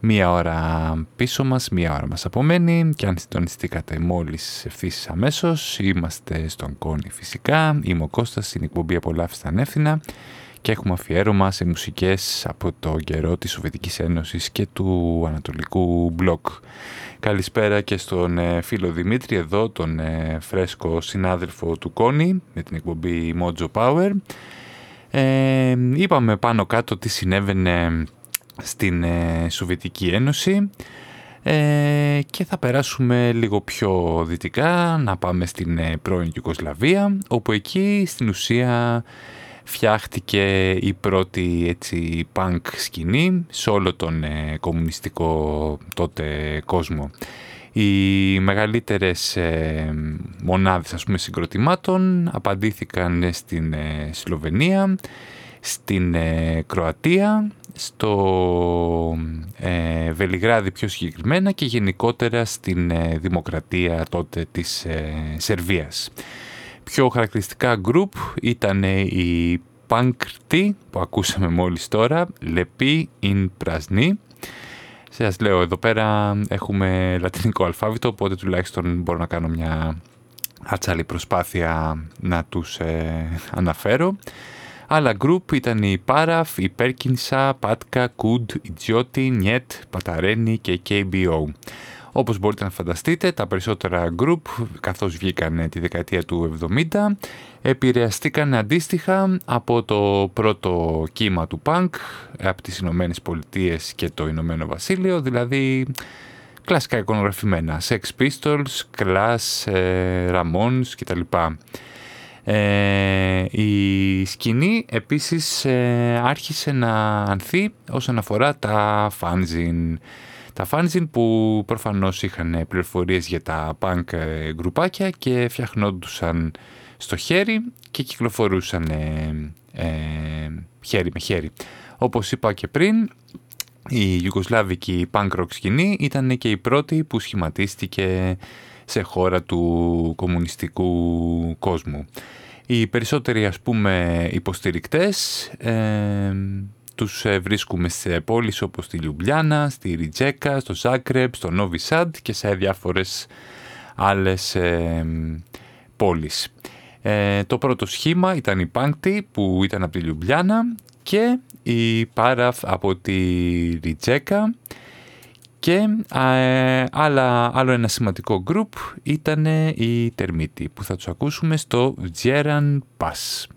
Speaker 1: Μία ώρα πίσω μας, μία ώρα μας απομένει και αν συντονιστήκατε μόλις ευθύς αμέσως είμαστε στον Κόνη φυσικά είμαι ο Κώστας στην εκπομπή Απολαύστα Ανεύθυνα και έχουμε αφιέρωμα σε μουσικές από το καιρό της Σοβιετικής Ένωσης και του Ανατολικού Μπλοκ. Καλησπέρα και στον ε, φίλο Δημήτρη εδώ, τον ε, φρέσκο συνάδελφο του Κόνη με την εκπομπή Mojo Power. Ε, είπαμε πάνω κάτω τι συνέβαινε στην ε, Σοβιετική Ένωση ε, και θα περάσουμε λίγο πιο δυτικά να πάμε στην ε, πρώην Ιουγκοσλαβία όπου εκεί στην ουσία φτιάχτηκε η πρώτη έτσι punk σκηνή σε όλο τον ε, κομμουνιστικό τότε κόσμο. Οι μεγαλύτερες ε, μονάδες ας πούμε συγκροτημάτων απαντήθηκαν στην ε, Σλοβενία, στην ε, Κροατία, στο ε, Βελιγράδι πιο συγκεκριμένα και γενικότερα στην δημοκρατία τότε της Σερβίας. Πιο χαρακτηριστικά group ήταν η Pankti που ακούσαμε μόλις τώρα, Lepi in Prasni, σας λέω, εδώ πέρα έχουμε λατινικό αλφάβητο, οπότε τουλάχιστον μπορώ να κάνω μια ατσάλη προσπάθεια να τους ε, αναφέρω. Άλλα γκρουπ ήταν η Πάραφ, η Πέρκινσα, Πάτκα, Κουντ, η Τζιώτη, Νιέτ, Παταρένη και η KBO. Όπως μπορείτε να φανταστείτε, τα περισσότερα group, καθώς βγήκαν τη δεκαετία του 70, επηρεαστήκαν αντίστοιχα από το πρώτο κύμα του punk από τις Ηνωμένες Πολιτείες και το Ηνωμένο Βασίλειο, δηλαδή κλασικά εικονογραφημένα, Sex Pistols, Clash, ε, Ramones κτλ. Ε, η σκηνή επίσης ε, άρχισε να ανθεί όσον αφορά τα fanzine τα fanzine που προφανώς είχαν πληροφορίες για τα punk γκρουπάκια και φτιαχνόντουσαν στο χέρι και κυκλοφορούσαν ε, ε, χέρι με χέρι. Όπως είπα και πριν, η Ιουγκοσλάβικη punk rock σκηνή ήταν και η πρώτη που σχηματίστηκε σε χώρα του κομμουνιστικού κόσμου. Οι περισσότεροι ας πούμε υποστηρικτές ε, τους ε, βρίσκουμε σε πόλεις όπως τη Λιουμπλιάνα, στη Ριτζέκα, στο Ζάκρεπ, στο Νόβι Σάντ και σε διάφορες άλλες ε, πόλεις. Ε, το πρώτο σχήμα ήταν η Πάγκτη που ήταν από τη Λιουμπλιάνα και η Πάραφ από τη Ριτζέκα και άλλα, άλλο ένα σημαντικό γκρουπ ήταν η Τερμίτη που θα τους ακούσουμε στο Τζέραν Πας.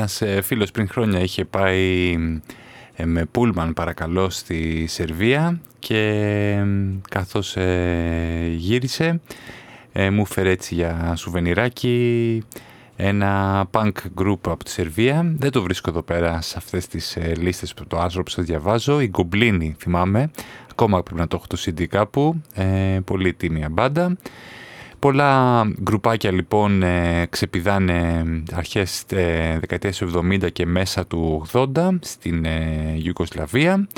Speaker 1: Ένας ε, φίλος πριν χρόνια είχε πάει ε, με πούλμαν παρακαλώ στη Σερβία και καθώς γύρισε μου φέρε έτσι για σουβενιράκι ένα punk group από τη Σερβία. Δεν το βρίσκω εδώ πέρα σε αυτές τις λίστες που το άρθρο που σας διαβάζω. Η Γκομπλίνη θυμάμαι. Ακόμα πρέπει να το έχω το CD κάπου. πολύ τίμια μπάντα. Πολλά γκρουπάκια λοιπόν ε, ξεπηδάνε αρχές ε, δεκαετίας 70 και μέσα του 80 στην ε, Ιουγκοσλαβία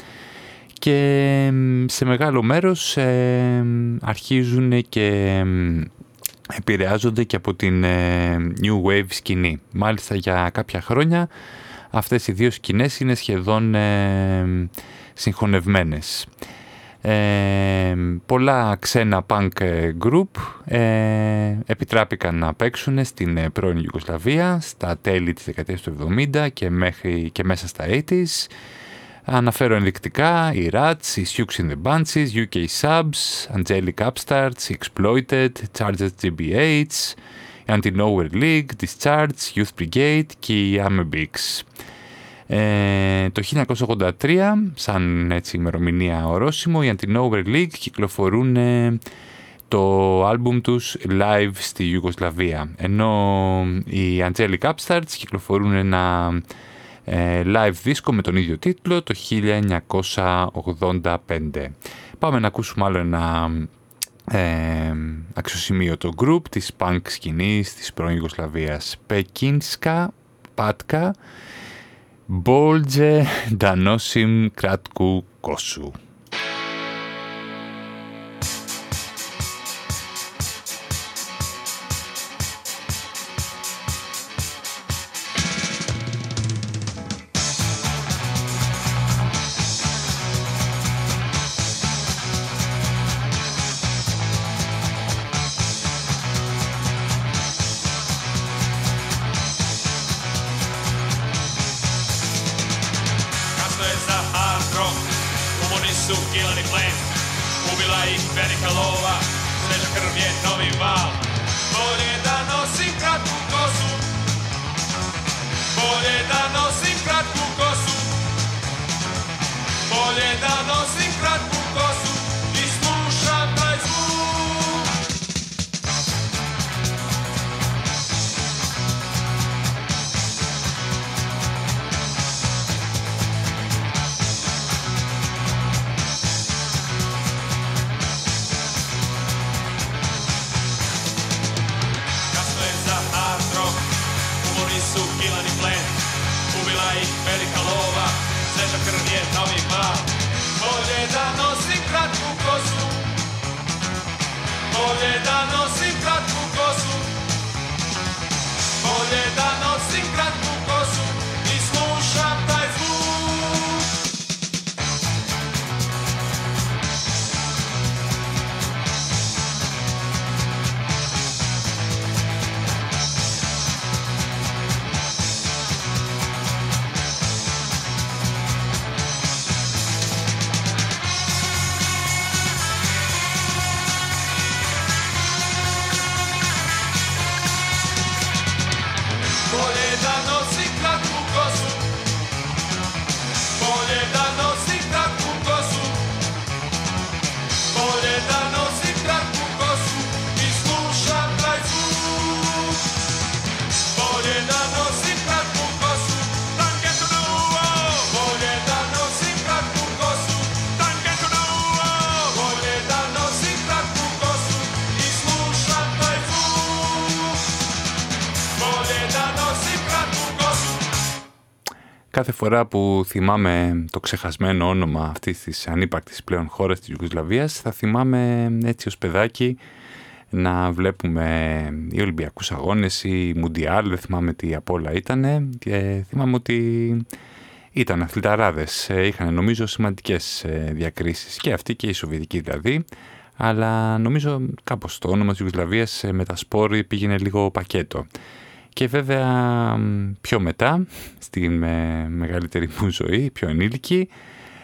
Speaker 1: και σε μεγάλο μέρος ε, αρχίζουν και επηρεάζονται και από την New Wave σκηνή. Μάλιστα για κάποια χρόνια αυτές οι δύο σκηνές είναι σχεδόν συγχωνευμένες πολλά ξένα punk group ε, επιτράπηκαν να παίξουν στην ε, πρώην Ιουγκοσλαβία στα τέλη της δεκαετίας του 70 και, μέχρι, και μέσα στα 80s. Αναφέρω ενδεικτικά οι Rats, οι Sukes in the Bunches, UK Subs, Angelic Upstarts, Exploited, Charges GBH, Anti-Nowhere League, Discharge, Youth Brigade και οι Amebix. Ε, το 1983, σαν έτσι ημερομηνία ορόσημο, οι Anti-Nowhere League κυκλοφορούν ε, το άλμπουμ τους live στη Ιουγκοσλαβία. Ενώ οι Angelic Upstarts κυκλοφορούν ένα ε, live δίσκο με τον ίδιο τίτλο το 1985. Πάμε να ακούσουμε άλλο ένα ε, αξιοσημείωτο group της punk σκηνής της πρώην Ιουγκοσλαβίας. Πεκίνσκα, Πάτκα, bolde da nosim kratku kosu. Κάθε φορά που θυμάμαι το ξεχασμένο όνομα αυτής της ανύπαρκτης πλέον χώρας της Ιουγκοσλαβίας θα θυμάμαι έτσι ως παιδάκι να βλέπουμε οι Ολυμπιακούς Αγώνες ή Μουντιάλ, δεν θυμάμαι τι απ' όλα ήτανε και θυμάμαι ότι ήταν αθληταράδες, ε, είχαν νομίζω σημαντικές ε, διακρίσεις και αυτοί και οι Σοβιετικοί δηλαδή αλλά νομίζω κάπως το όνομα της Ιουγκοσλαβίας ε, με τα σπόροι πήγαινε λίγο πακέτο. Και βέβαια πιο μετά, στην μεγαλύτερη μου ζωή, πιο ενήλικη,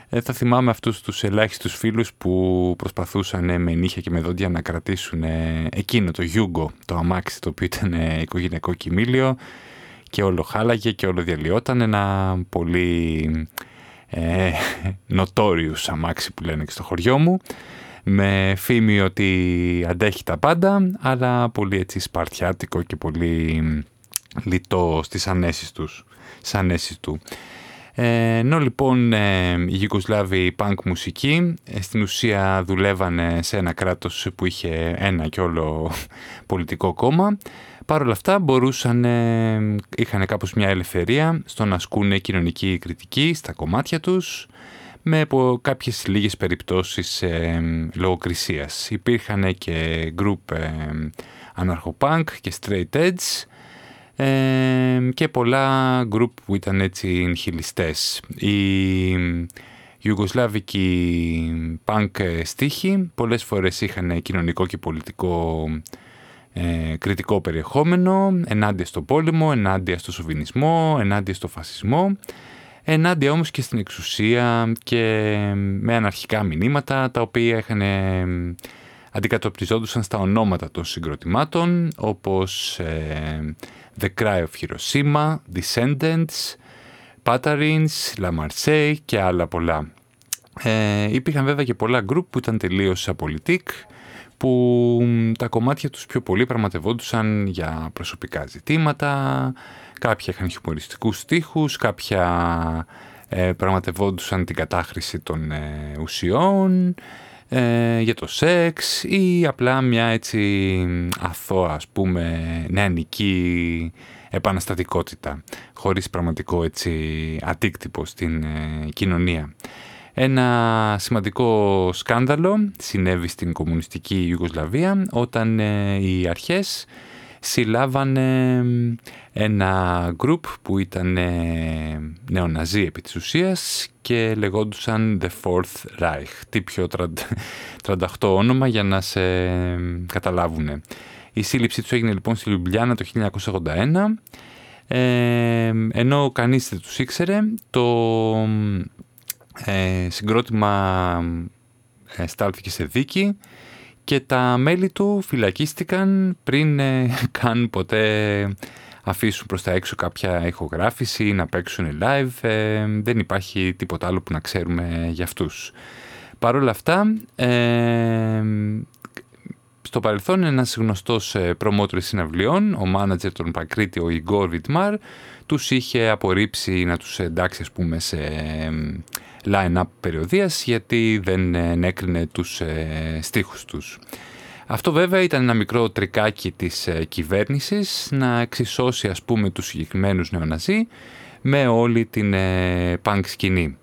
Speaker 1: ε, θα θυμάμαι αυτούς τους ελάχιστους φίλους που προσπαθούσαν με νύχια και με δόντια να κρατήσουν εκείνο το γιούγκο, το αμάξι το οποίο ήταν οικογενειακό κοιμήλιο και όλο χάλαγε και όλο διαλυόταν ένα πολύ ε, νοτόριους αμάξι που λένε και στο χωριό μου με φήμη ότι αντέχει τα πάντα αλλά πολύ έτσι σπαρτιάτικο και πολύ λιτό στις ανέσεις, τους, στις ανέσεις του. Ε, ενώ λοιπόν ε, οι Γιουγκοσλάβοι punk μουσική ε, στην ουσία δουλεύανε σε ένα κράτος που είχε ένα και όλο πολιτικό κόμμα Παρ' όλα αυτά μπορούσαν, είχαν κάπως μια ελευθερία στο να ασκούν κοινωνική κριτική στα κομμάτια τους με από κάποιες λίγες περιπτώσεις ε, λογοκρισίας. Υπήρχαν και group ε, αναρχοπunk και straight edge και πολλά group που ήταν έτσι νχιλιστές. Οι Ιουγκοσλάβικοι punk στίχοι πολλές φορές είχαν κοινωνικό και πολιτικό ε, κριτικό περιεχόμενο, ενάντια στο πόλεμο, ενάντια στο σοβινισμό, ενάντια στο φασισμό, ενάντια όμως και στην εξουσία και με αναρχικά μηνύματα τα οποία είχαν ε, αντικατοπτριζόντουσαν στα ονόματα των συγκροτημάτων όπως ε, The Cry of Hiroshima, Descendants, Patterns, La Marseille και άλλα πολλά. Ε, υπήρχαν βέβαια και πολλά γκρουπ που ήταν τελείως απολυτικ, που τα κομμάτια τους πιο πολύ πραγματευόντουσαν για προσωπικά ζητήματα, κάποια είχαν χιουμοριστικούς στίχους, κάποια ε, πραγματευόντουσαν την κατάχρηση των ε, ουσιών, ε, για το σεξ ή απλά μια έτσι αθώα ας πούμε νεανική επαναστατικότητα χωρίς πραγματικό έτσι αντίκτυπο στην ε, κοινωνία. Ένα σημαντικό σκάνδαλο συνέβη στην κομμουνιστική Ιουγκοσλαβία όταν ε, οι αρχές συλλάβανε ένα γκρουπ που ήταν ε, νεοναζί επί της ουσίας και λεγόντουσαν The Fourth Reich. Τι πιο 38 όνομα για να σε καταλάβουν. Η σύλληψη τους έγινε λοιπόν στη Λιουμπλιάνα το 1981 ε, ενώ κανείς δεν τους ήξερε το ε, συγκρότημα ε, στάλθηκε σε δίκη και τα μέλη του φυλακίστηκαν πριν ε, καν ποτέ αφήσουν προς τα έξω κάποια ηχογράφηση ή να παίξουν live. Ε, δεν υπάρχει τίποτα άλλο που να ξέρουμε για αυτούς. Παρ' όλα αυτά, ε, στο παρελθόν ένας γνωστός προμότρης συναυλιών, ο μάνατζερ των Πακρίτη, ο Ιγκόρ Βιτμάρ, τους είχε απορρίψει να τους εντάξει ας πούμε σε line-up περιοδίας γιατί δεν ενέκρινε τους ε, στίχους τους. Αυτό βέβαια ήταν ένα μικρό τρικάκι της ε, κυβέρνησης να εξισώσει ας πούμε τους συγκεκριμένους νεοναζί με όλη την ε, punk σκηνή.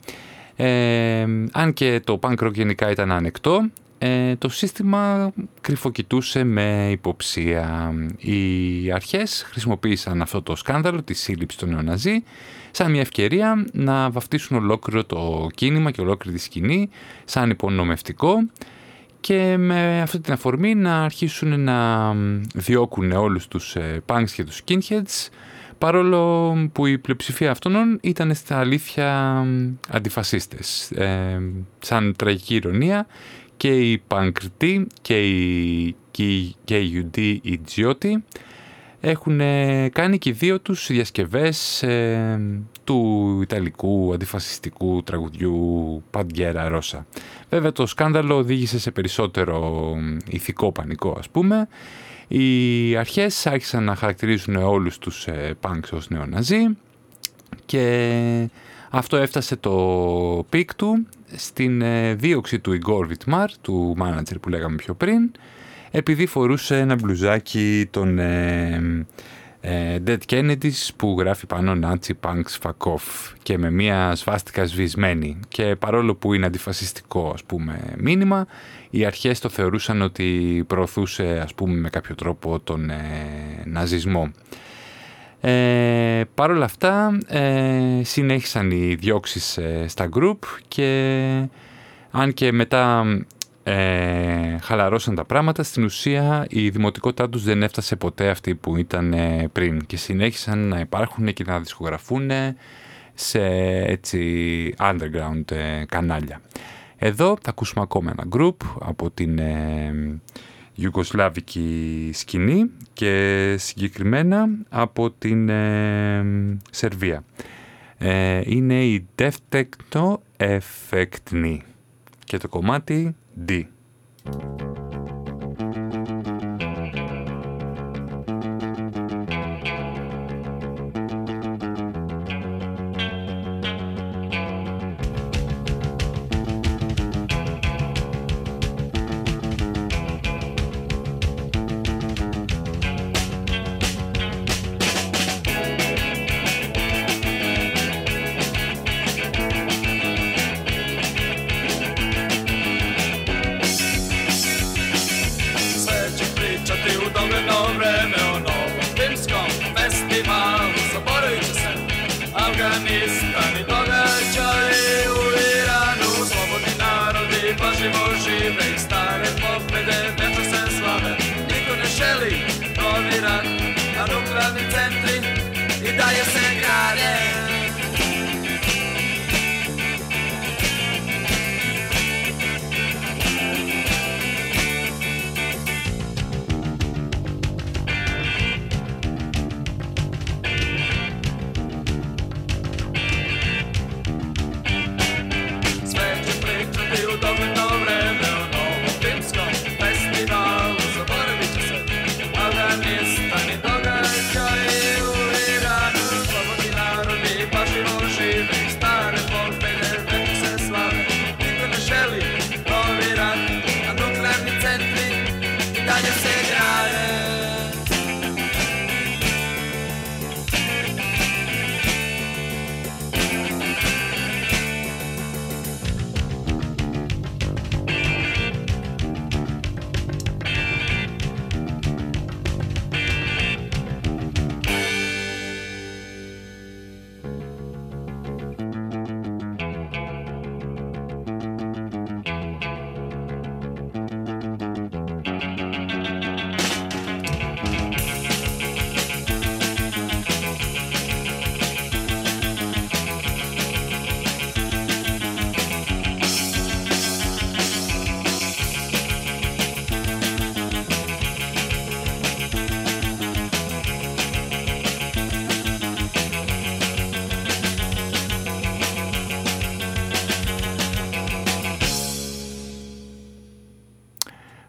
Speaker 1: Ε, αν και το punk rock γενικά ήταν ανεκτό, ε, το σύστημα κρυφοκοιτούσε με υποψία. Οι αρχές χρησιμοποίησαν αυτό το σκάνδαλο τη σύλληψη των νεοναζί σαν μια ευκαιρία να βαφτίσουν ολόκληρο το κίνημα και ολόκληρη τη σκηνή σαν υπονομευτικό και με αυτή την αφορμή να αρχίσουν να διώκουν όλους τους ε, punks και τους skinheads παρόλο που η πλειοψηφία αυτών ήταν στα αλήθεια αντιφασίστες. Ε, σαν τραγική ηρωνία και οι Πανκριτοί και οι, και οι UD Ιτζιώτη έχουν κάνει και οι δύο τους διασκευές ε, του Ιταλικού αντιφασιστικού τραγουδιού Παντιέρα Ρώσα. Βέβαια το σκάνδαλο οδήγησε σε περισσότερο ηθικό πανικό ας πούμε. Οι αρχές άρχισαν να χαρακτηρίζουν όλους τους ε, punks ως νεοναζί και αυτό έφτασε το peak του στην ε, δίωξη του Ιγκόρ Βιτμάρ, του μάνατζερ που λέγαμε πιο πριν, επειδή φορούσε ένα μπλουζάκι των ε, ε, Dead Kennedys που γράφει πάνω Nazi Punks Fuck Off και με μια σβάστικα σβησμένη και παρόλο που είναι αντιφασιστικό ας πούμε μήνυμα οι αρχές το θεωρούσαν ότι προωθούσε ας πούμε με κάποιο τρόπο τον ε, ναζισμό. Ε, Παρ' όλα αυτά ε, συνέχισαν οι διώξεις ε, στα group και αν και μετά ε, χαλαρώσαν τα πράγματα, στην ουσία η δημοτικότητά τους δεν έφτασε ποτέ αυτή που ήταν ε, πριν και συνέχισαν να υπάρχουν και να δισκογραφούν σε έτσι underground ε, κανάλια. Εδώ θα ακούσουμε ακόμα ένα group από την Ιουγκοσλάβικη σκηνή και συγκεκριμένα από την ε, Σερβία. Ε, είναι η Deftekno Effectni και το κομμάτι D. Dale,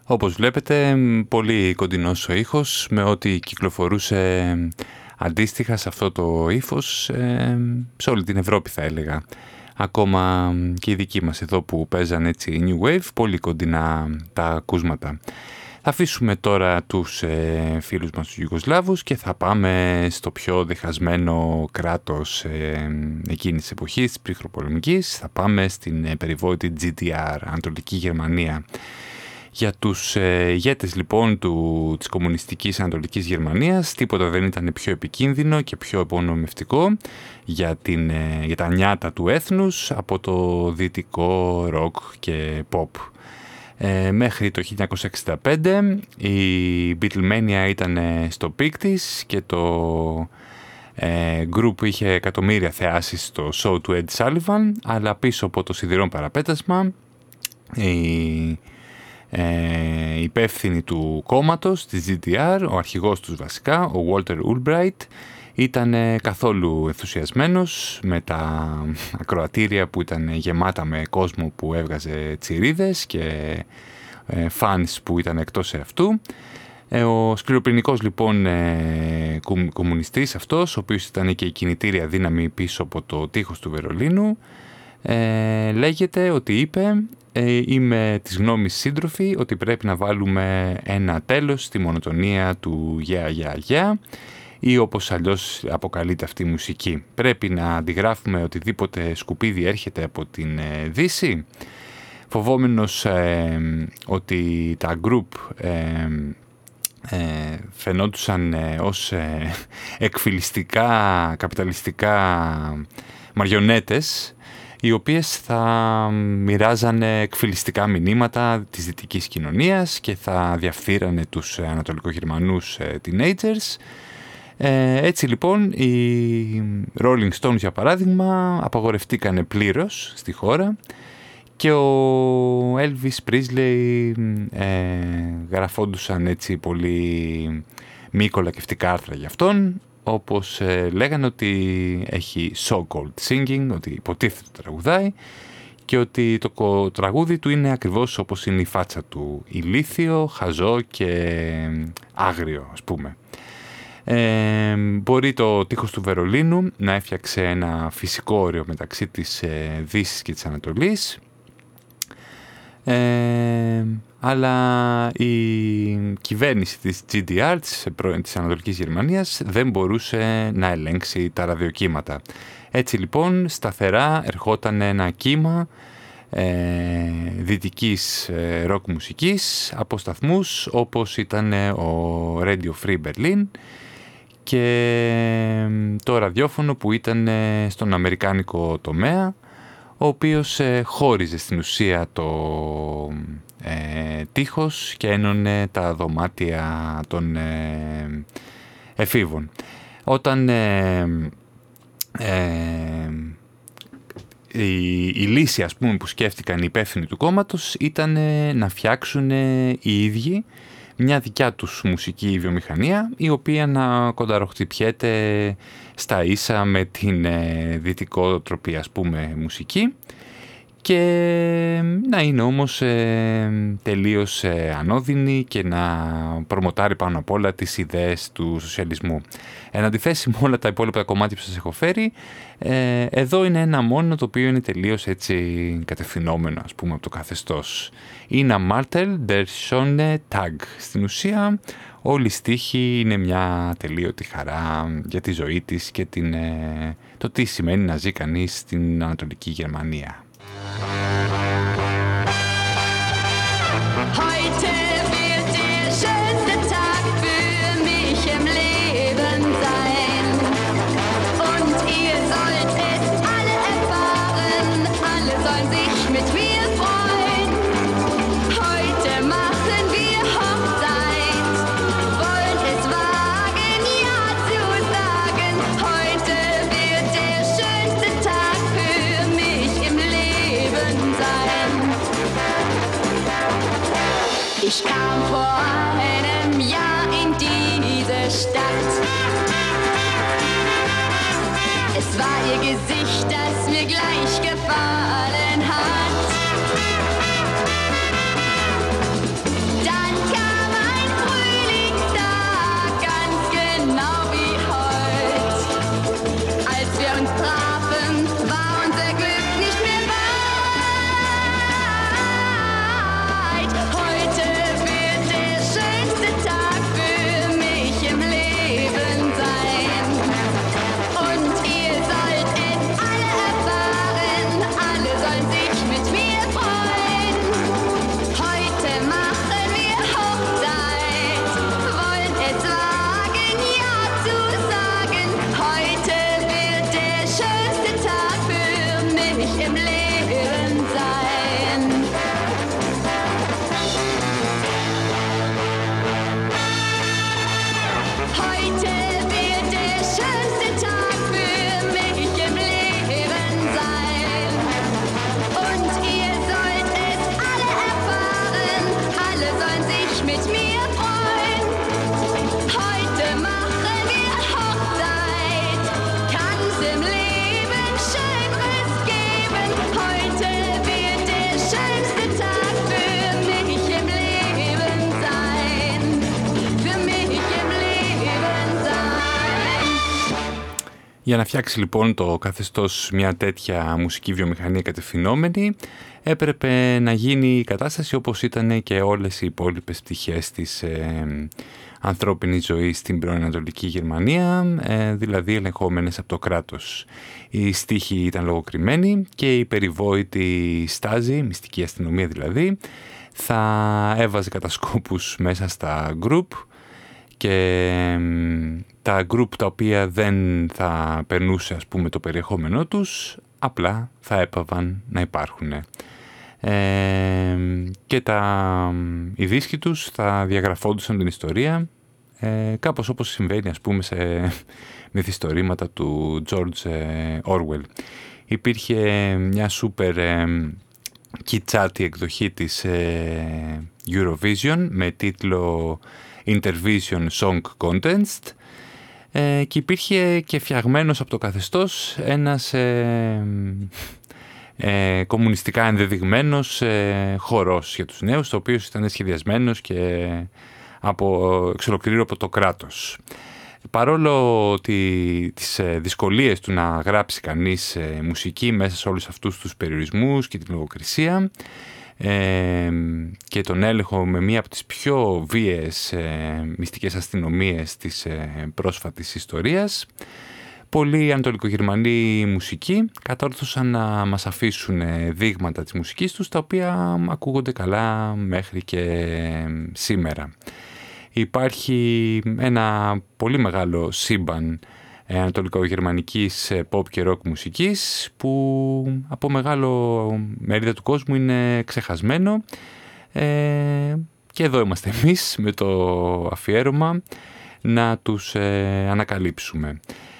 Speaker 1: Όπως βλέπετε, πολύ κοντινός ο ήχος, με ό,τι κυκλοφορούσε αντίστοιχα σε αυτό το ύφος, ε, σε όλη την Ευρώπη θα έλεγα. Ακόμα και οι δικοί μας εδώ που παίζαν έτσι New Wave, πολύ κοντινά τα ακούσματα. Θα αφήσουμε τώρα τους ε, φίλους μας τους Ιουγκοσλάβους και θα πάμε στο πιο διχασμένο κράτος ε, εκείνης της εποχής, της πριχροπολεμικής. Θα πάμε στην ε, περιβόητη GDR, Ανατολική Γερμανία. Για τους ε, ηγέτες λοιπόν του, της κομμουνιστικής Ανατολικής Γερμανίας τίποτα δεν ήταν πιο επικίνδυνο και πιο υπονομευτικό για, την, ε, για τα νιάτα του έθνους από το δυτικό ροκ και pop. Ε, μέχρι το 1965 η Beatlemania ήταν στο peak της και το ε, group είχε εκατομμύρια θεάσεις στο show του Ed Sullivan αλλά πίσω από το σιδηρό παραπέτασμα η ε, υπεύθυνη του κόμματος, της GTR, ο αρχηγός τους βασικά, ο Walter Ulbright, ήταν καθόλου ενθουσιασμένος με τα ακροατήρια που ήταν γεμάτα με κόσμο που έβγαζε τσιρίδες και ε, fans που ήταν εκτός αυτού. Ε, ο σκληροπυρηνικός λοιπόν ε, κομμουνιστής αυτός, ο οποίος ήταν και η κινητήρια δύναμη πίσω από το τείχος του Βερολίνου, ε, λέγεται ότι είπε ε, είμαι της γνώμης σύντροφη ότι πρέπει να βάλουμε ένα τέλος στη μονοτονία του «Yeah, yeah, yeah» ή όπως αλλιώς αποκαλείται αυτή η μουσική. Πρέπει να αντιγράφουμε οτιδήποτε σκουπίδι έρχεται από την ε, Δύση. Φοβόμενος ε, ότι τα group ε, ε, φαινόντουσαν ως εκφυλιστικά, καπιταλιστικά μαριονέτες οι οποίες θα μοιράζανε εκφυλιστικά μηνύματα της δυτικής κοινωνίας και θα διαφθείρανε τους ανατολικογερμανούς ε, teenagers. Ε, έτσι λοιπόν οι Rolling Stones για παράδειγμα απαγορευτήκανε πλήρως στη χώρα και ο Elvis Presley ε, γραφόντουσαν έτσι πολύ μη κολακευτικά άρθρα για αυτόν όπως ε, λέγανε ότι έχει so-called singing, ότι υποτίθεται το τραγουδάει και ότι το τραγούδι του είναι ακριβώς όπως είναι η φάτσα του, ηλίθιο, χαζό και άγριο ας πούμε. Ε, μπορεί το τείχος του Βερολίνου να έφτιαξε ένα φυσικό όριο μεταξύ της ε, Δύσης και της Ανατολής ε, αλλά η κυβέρνηση της GDR, της, της Ανατολικής Γερμανίας, δεν μπορούσε να ελέγξει τα ραδιοκύματα. Έτσι λοιπόν σταθερά ερχόταν ένα κύμα ε, δυτικής ε, ροκ μουσικής από σταθμούς όπως ήταν ο Radio Free Berlin και το ραδιόφωνο που ήταν στον αμερικάνικο τομέα ο οποίος ε, χώριζε στην ουσία το ε, τείχος και ένωνε τα δωμάτια των ε, εφήβων. Όταν ε, η, η, λύση ας πούμε, που σκέφτηκαν οι υπεύθυνοι του κόμματος ήταν να φτιάξουν οι ίδιοι μια δικιά τους μουσική βιομηχανία η οποία να κονταροχτυπιέται στα ίσα με την ε, δυτικότροπη ας πούμε μουσική και να είναι όμως ε, τελείως ε, ανώδυνη και να προμοτάρει πάνω απ' όλα τις ιδέες του σοσιαλισμού. Εν αντιθέσει με όλα τα υπόλοιπα κομμάτια που σας έχω φέρει, ε, εδώ είναι ένα μόνο το οποίο είναι τελείως έτσι κατευθυνόμενο ας πούμε από το καθεστώς. Είναι Martel der Schöne Tag. Στην ουσία όλη η στίχη είναι μια τελείωτη χαρά για τη ζωή της και την, ε, το τι σημαίνει να ζει κανείς στην Ανατολική Γερμανία.
Speaker 9: Hi. Ich kam vor einem Jahr in diese Stadt. Es war ihr Gesicht, das mir gleich gefallen.
Speaker 1: Για να φτιάξει λοιπόν το καθεστώς μια τέτοια μουσική βιομηχανία κατευθυνόμενη έπρεπε να γίνει η κατάσταση όπως ήταν και όλες οι υπόλοιπες πτυχές της ε, ανθρώπινης ζωής στην πρώην Ανατολική Γερμανία, ε, δηλαδή ελεγχόμενες από το κράτος. Η στίχη ήταν λογοκριμένη και η περιβόητη στάζη, μυστική αστυνομία δηλαδή, θα έβαζε κατασκόπους μέσα στα group και τα group τα οποία δεν θα περνούσε ας πούμε το περιεχόμενό τους απλά θα έπαβαν να υπάρχουν. Ε, και τα, οι δίσκοι τους θα διαγραφόντουσαν την ιστορία ε, κάπως όπως συμβαίνει ας πούμε σε μυθιστορήματα του George ε, Orwell. Υπήρχε μια σούπερ κιτσάτη εκδοχή της ε, Eurovision με τίτλο Intervision Song Contest ε, και υπήρχε και φτιαγμένος από το καθεστώς ένας ε, ε, κομμουνιστικά ενδεδειγμένος ε, χορός για τους νέους, το οποίος ήταν σχεδιασμένος και από, εξ από το κράτος. Παρόλο ότι τις ε, δυσκολίες του να γράψει κανείς ε, μουσική μέσα σε όλους αυτούς τους περιορισμούς και την λογοκρισία ε, και τον έλεγχο με μία από τις πιο βίαιες μυστικές αστυνομίες της πρόσφατης ιστορίας, πολλοί ανατολικογερμανοί μουσικοί κατόρθωσαν να μας αφήσουν δείγματα της μουσικής τους, τα οποία ακούγονται καλά μέχρι και σήμερα. Υπάρχει ένα πολύ μεγάλο σύμπαν ανατολικογερμανικής pop και rock μουσικής που από μεγάλο μερίδα του κόσμου είναι ξεχασμένο ε, και εδώ είμαστε εμείς με το αφιέρωμα να τους ε, ανακαλύψουμε.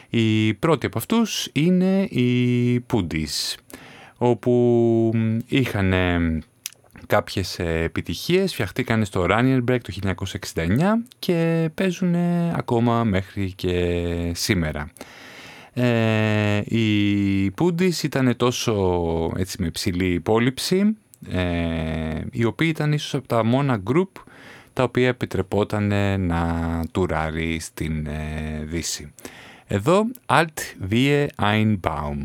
Speaker 1: Η πρώτη από αυτούς είναι οι Pudis όπου είχαν κάποιες ε, επιτυχίες, φτιαχτήκαν στο Break το 1969 και παίζουν ακόμα μέχρι και σήμερα. Ε, οι Πούντις ήταν τόσο έτσι, με ψηλή υπόλοιψη, ε, οι οποίοι ήταν ίσως από τα μόνα γκρουπ τα οποία επιτρεπόταν να τουράρει στην ε, Δύση. Εδώ, Alt Wie ein Baum.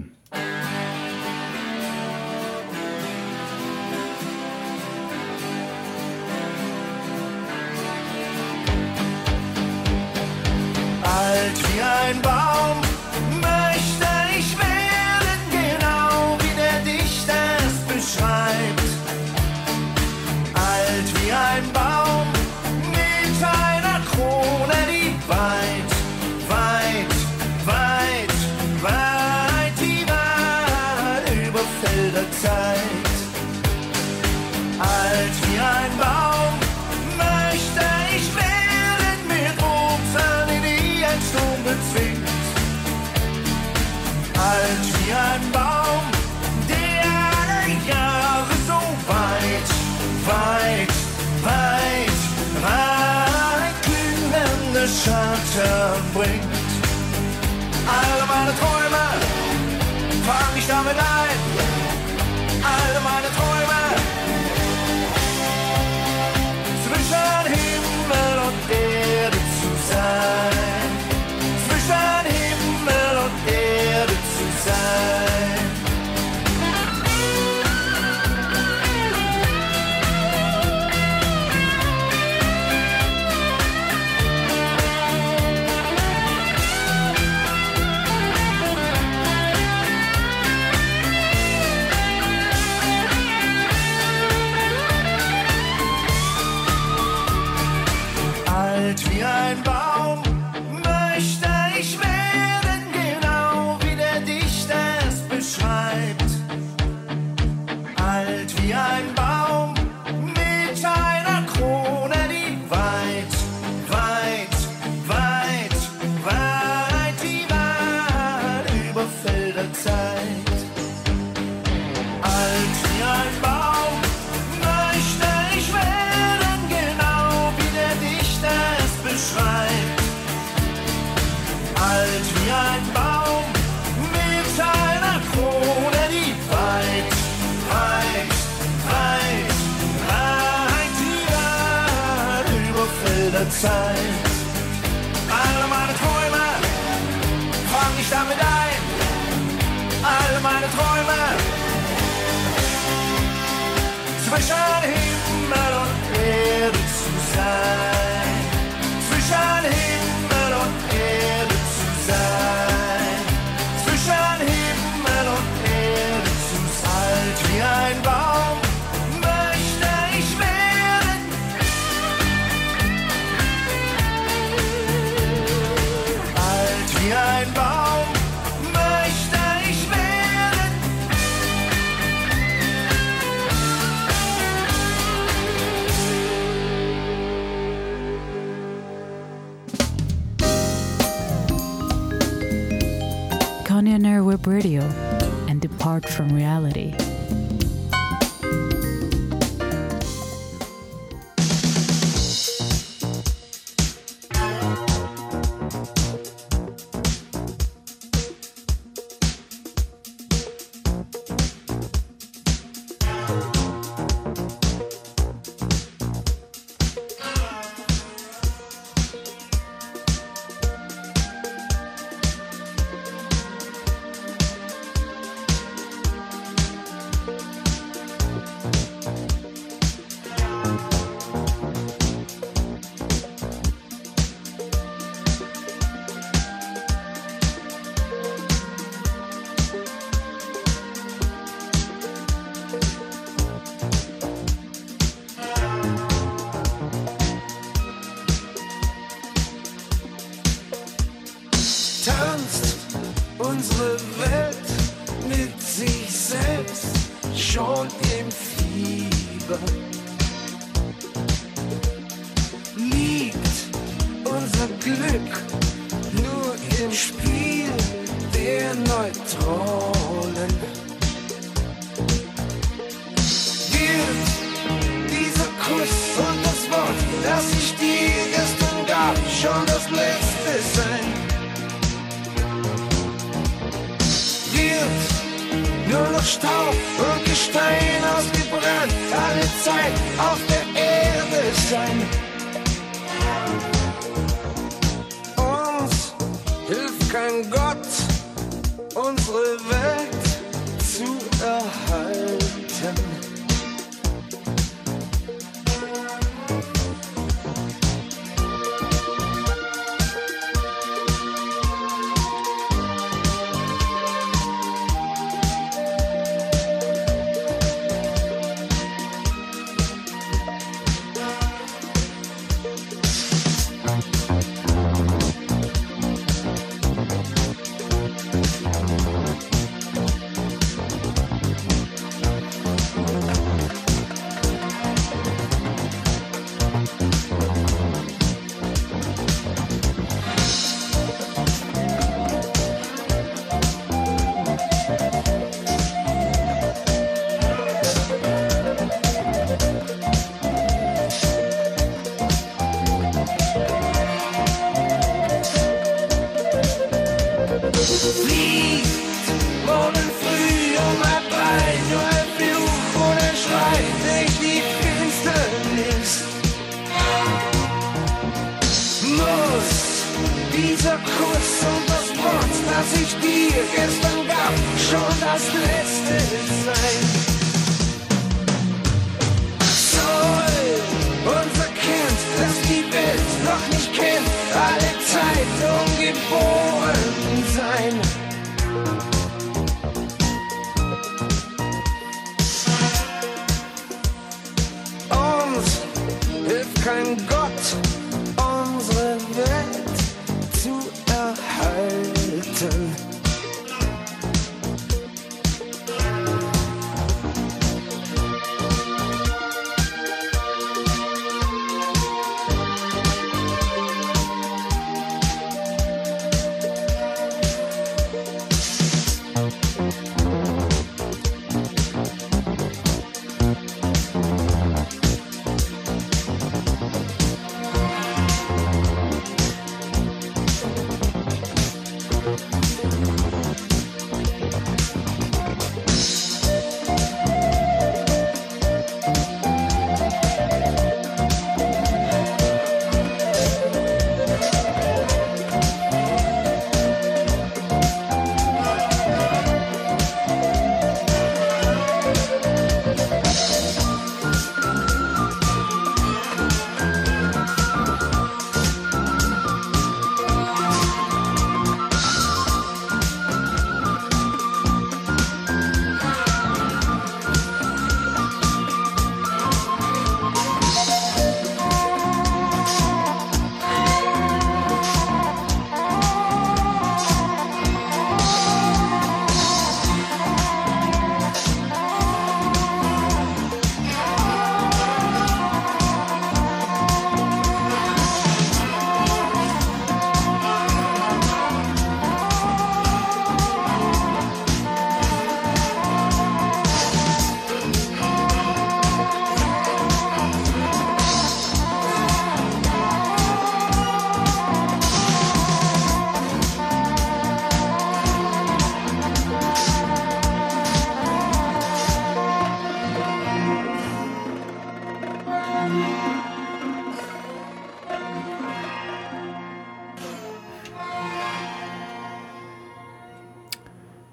Speaker 8: Alt wie ein Baum Schatten bringt. Alle meine Träume fang ich damit ein. Alle meine Träume Zeigt. Alle meine Träume fang ich damit ein. Alle meine Träume zwischen Himmel und Erde zu sein. Zwischen
Speaker 10: Radio and depart from reality.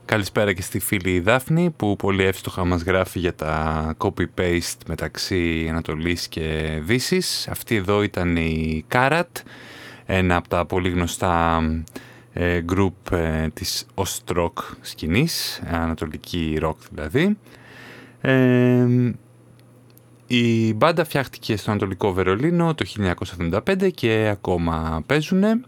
Speaker 1: Καλησπέρα και στη φίλη Δάφνη που πολύ εύστοχα μας γράφει για τα copy-paste μεταξύ Ανατολής και Δύσης. Αυτή εδώ ήταν η Κάρατ, ένα από τα πολύ γνωστά ε, group ε, της Ostrock σκηνής, ανατολική rock δηλαδή. Ε, η μπάντα φτιάχτηκε στο Ανατολικό Βερολίνο το 1975 και ακόμα παίζουνε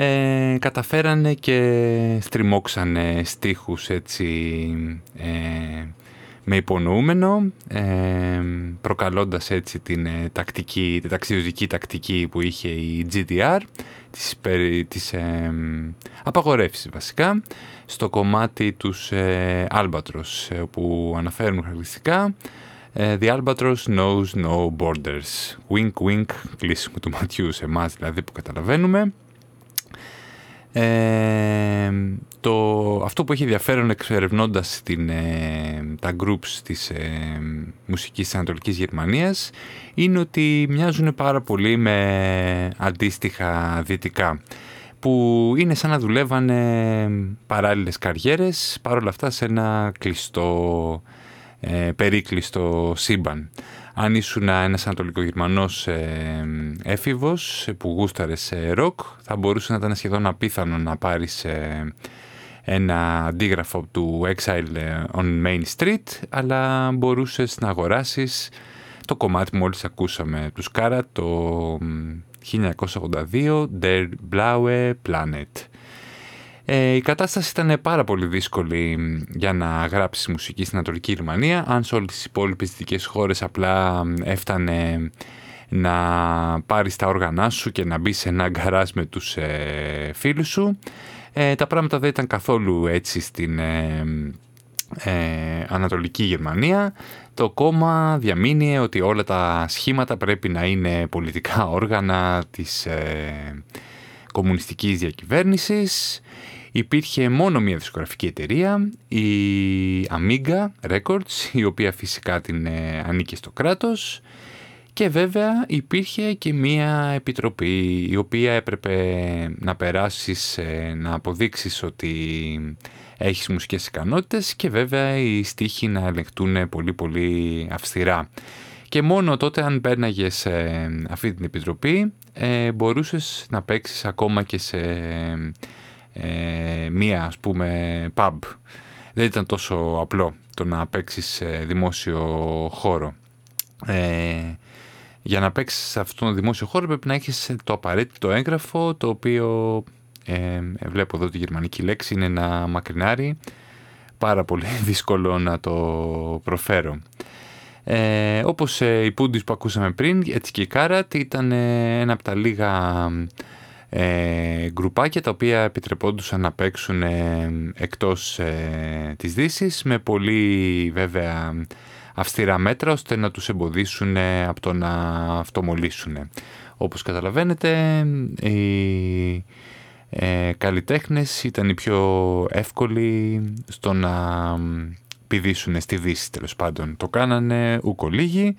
Speaker 1: ε, καταφέρανε και στριμώξανε στίχους έτσι ε, με υπονοούμενο, ε, προκαλώντας έτσι την, ε, τακτική, την ταξιδιωτική τακτική που είχε η GDR, της, της ε, απαγορεύσης βασικά, στο κομμάτι τους ε, Albatros, που αναφέρουν χαρακτηριστικά The Albatros knows no borders. Wink wink, κλείσιμο του ματιού σε εμάς δηλαδή που καταλαβαίνουμε. Ε, το, αυτό που έχει ενδιαφέρον εξερευνώντας την, ε, τα groups της ε, μουσικής της Ανατολικής Γερμανίας είναι ότι μοιάζουν πάρα πολύ με αντίστοιχα δυτικά που είναι σαν να δουλεύανε παράλληλες καριέρες παρόλα αυτά σε ένα κλειστό, ε, περίκλειστο σύμπαν αν ήσουν ένας Ανατολικογερμανός ε, έφηβος που γούσταρες σε ροκ, θα μπορούσε να ήταν σχεδόν απίθανο να πάρεις ε, ένα αντίγραφο του Exile ε, on Main Street, αλλά μπορούσες να αγοράσεις το κομμάτι που μόλις ακούσαμε του Σκάρα, το 1982 Der Blaue Planet. Ε, η κατάσταση ήταν πάρα πολύ δύσκολη για να γράψει μουσική στην Ανατολική Γερμανία. Αν σε όλες τις υπόλοιπες δυτικές χώρες απλά έφτανε να πάρεις τα όργανά σου και να μπει σε ένα γκαράζ με τους ε, φίλους σου. Ε, τα πράγματα δεν ήταν καθόλου έτσι στην ε, ε, Ανατολική Γερμανία. Το κόμμα διαμήνυε ότι όλα τα σχήματα πρέπει να είναι πολιτικά όργανα της κομμουνιστικής διακυβέρνησης υπήρχε μόνο μια δισκογραφική εταιρεία, η Amiga Records, η οποία φυσικά την ε, ανήκε στο κράτος και βέβαια υπήρχε και μια επιτροπή η οποία έπρεπε να περάσεις, ε, να αποδείξεις ότι έχεις μουσικές ικανότητες και βέβαια οι στίχοι να ελεγχτούν πολύ πολύ αυστηρά. Και μόνο τότε αν πέρναγες σε αυτή την επιτροπή ε, μπορούσες να παίξεις ακόμα και σε ε, μία ας πούμε pub. Δεν ήταν τόσο απλό το να παίξεις σε δημόσιο χώρο. Ε, για να παίξεις σε αυτόν τον δημόσιο χώρο πρέπει να έχεις το απαραίτητο έγγραφο το οποίο ε, βλέπω εδώ τη γερμανική λέξη είναι ένα μακρινάρι πάρα πολύ δύσκολο να το προφέρω. Ε, όπως ε, οι Πούντις που ακούσαμε πριν, έτσι και η Κάρατ ήταν ένα από τα λίγα ε, γκρουπάκια τα οποία επιτρεπόντουσαν να παίξουν ε, εκτός ε, της δύσης με πολύ βέβαια αυστηρά μέτρα ώστε να τους εμποδίσουν ε, από το να αυτομολύσουν. Όπως καταλαβαίνετε οι ε, καλλιτέχνες ήταν οι πιο εύκολοι στο να πηδήσουν στη δύση τέλος πάντων. Το κάνανε ουκολίγοι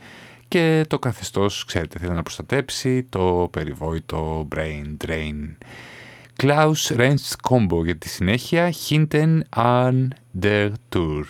Speaker 1: και το καθεστώς, ξέρετε, θέλει να προστατέψει το περιβόητο brain drain. Klaus Renz Combo για τη συνέχεια Hinten an der Tour.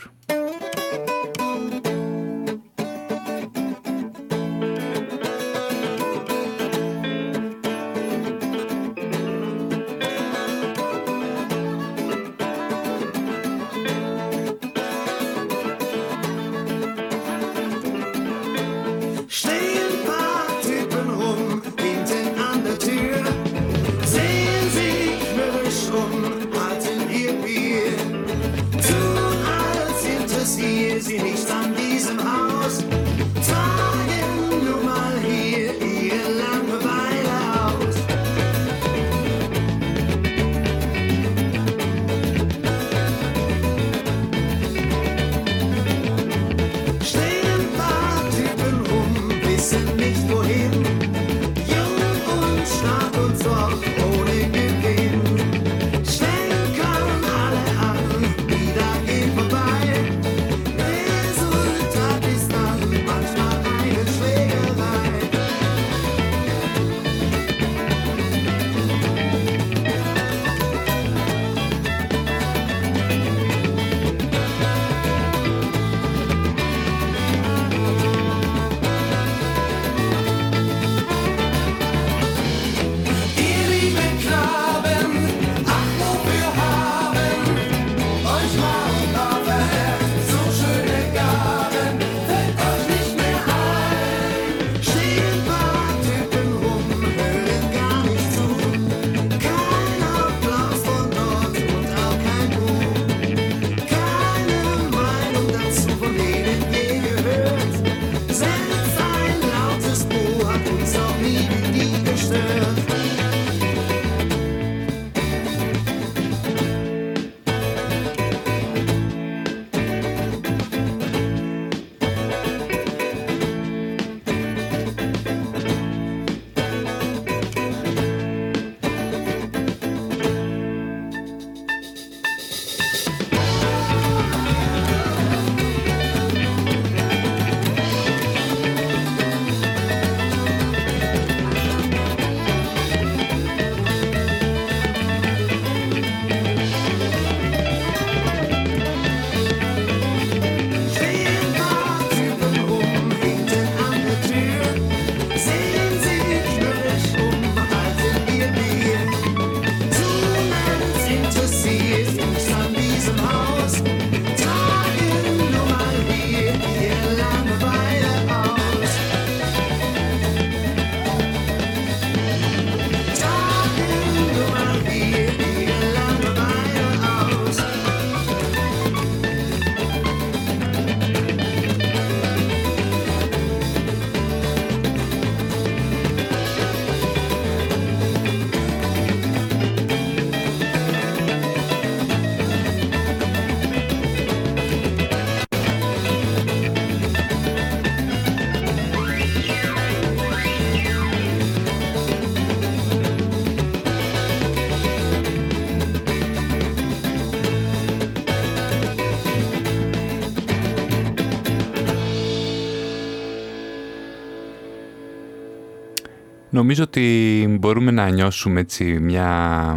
Speaker 1: Νομίζω ότι μπορούμε να νιώσουμε έτσι μια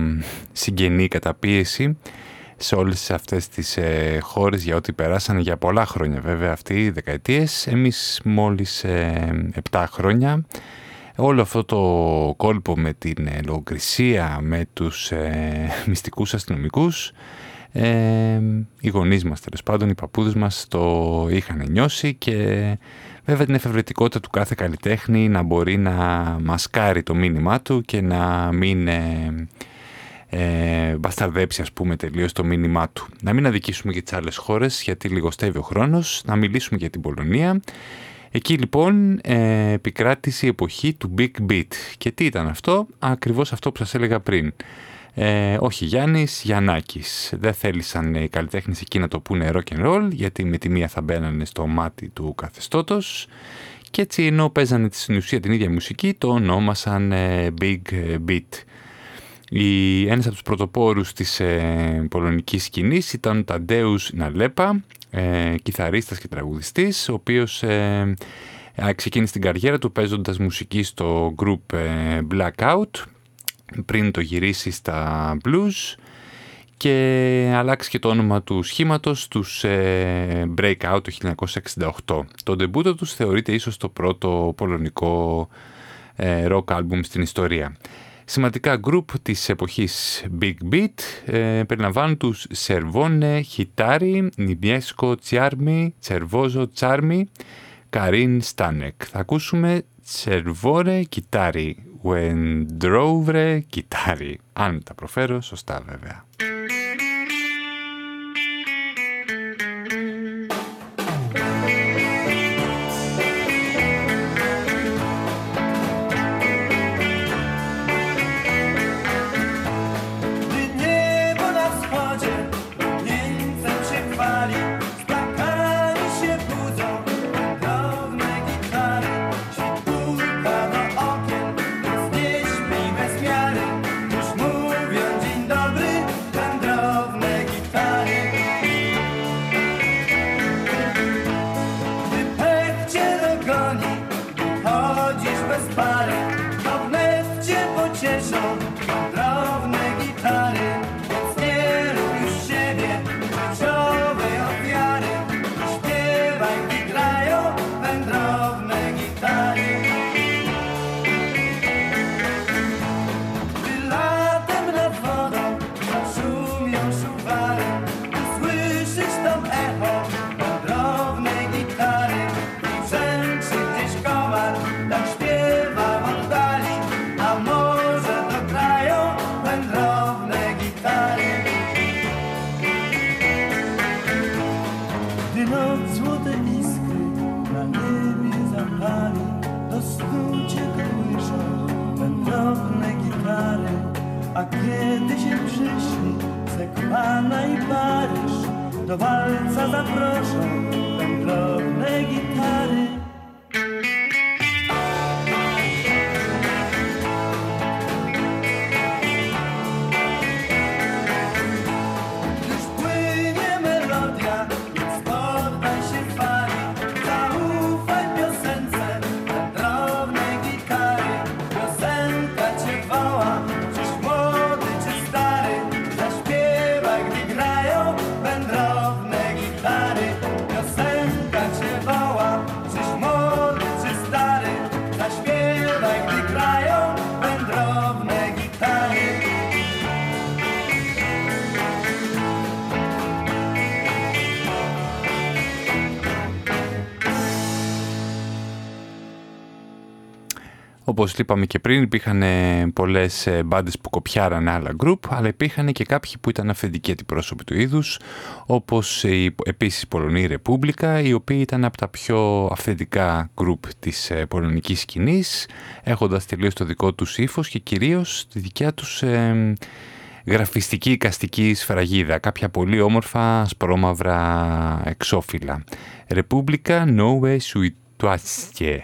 Speaker 1: συγγενή καταπίεση σε όλες αυτές τις ε, χώρες για ό,τι περάσανε για πολλά χρόνια βέβαια αυτοί οι δεκαετίες. Εμείς μόλις ε, 7 χρόνια. Όλο αυτό το κόλπο με την ε, λογοκρισία, με τους ε, μυστικούς αστυνομικούς, ε, οι γονείς μας τέλος πάντων, οι παππούδες μας το είχαν νιώσει και βέβαια την εφευρετικότητα του κάθε καλλιτέχνη να μπορεί να μασκάρει το μήνυμά του και να μην ε, ε, μπασταρδέψει ας πούμε τελείως το μήνυμά του. Να μην αδικήσουμε και τις άλλες χώρες γιατί λιγοστεύει ο χρόνος, να μιλήσουμε για την Πολωνία. Εκεί λοιπόν ε, επικράτησε η εποχή του Big Beat. Και τι ήταν αυτό; Ακριβώς αυτό που σας έλεγα πριν. Ε, όχι Γιάννης, Γιαννάκης. Δεν θέλησαν οι καλλιτέχνες εκεί να το πούνε rock and roll, γιατί με τη μία θα μπαίνανε στο μάτι του καθεστώτος. Και έτσι ενώ παίζανε στην ουσία την ίδια μουσική, το ονόμασαν ε, Big Beat. Η, ένας από τους πρωτοπόρους της ε, πολωνικής σκηνής ήταν ο Ταντέους Ναλέπα, ε, κιθαρίστας και τραγουδιστής, ο οποίος ε, ξεκίνησε την καριέρα του παίζοντας μουσική στο group ε, Blackout, πριν το γυρίσει στα blues και αλλάξει και το όνομα του σχήματος τους ε, Breakout το 1968. Το ντεμπούτο τους θεωρείται ίσως το πρώτο πολωνικό ε, rock album στην ιστορία. Σημαντικά group της εποχής Big Beat ε, περιλαμβάνουν τους Σερβόνε, Χιτάρι, Νιμπιέσκο, Τσιάρμι, Τσερβόζο, Τσάρμι, Καρίν Στάνεκ. Θα ακούσουμε Τσερβόρε, Κιτάρι, Wendrovre, Κιτάρι. Αν τα προφέρω σωστά βέβαια. Όπως είπαμε και πριν υπήρχαν ε, πολλές ε, μπάντες που κοπιάραν άλλα γκρουπ αλλά υπήρχαν και κάποιοι που ήταν αυθεντικοί αντιπρόσωποι του είδους όπως η, επίσης η Πολωνή Ρεπούμπλικα οι οποίοι ήταν από τα πιο αυθεντικά γκρουπ της ε, πολωνικής σκηνής έχοντας τελείως το δικό τους ύφος και κυρίως τη δικιά τους ε, γραφιστική οικαστική σφραγίδα, κάποια πολύ όμορφα σπρώμαυρα εξώφυλλα. Ρεπούμπλικα Nowe Suituasie.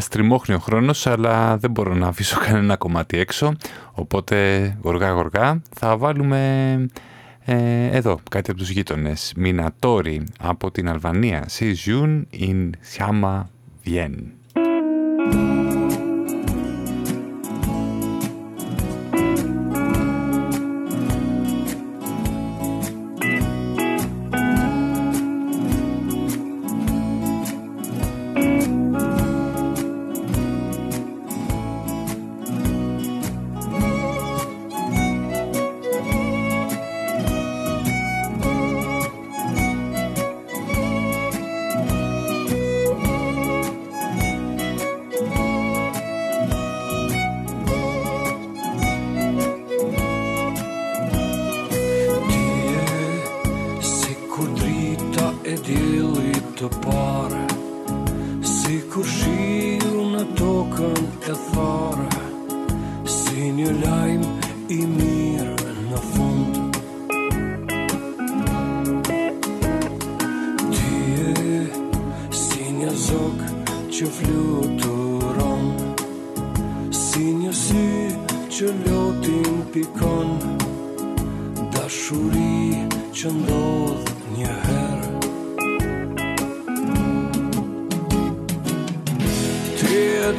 Speaker 11: Μας τριμώχνει ο χρόνος, αλλά δεν μπορώ να αφήσω κανένα κομμάτι έξω, οπότε γοργά γοργά θα βάλουμε ε, εδώ κάτι από τους γείτονες. Μινατόρι από την Αλβανία. Σιζιούν in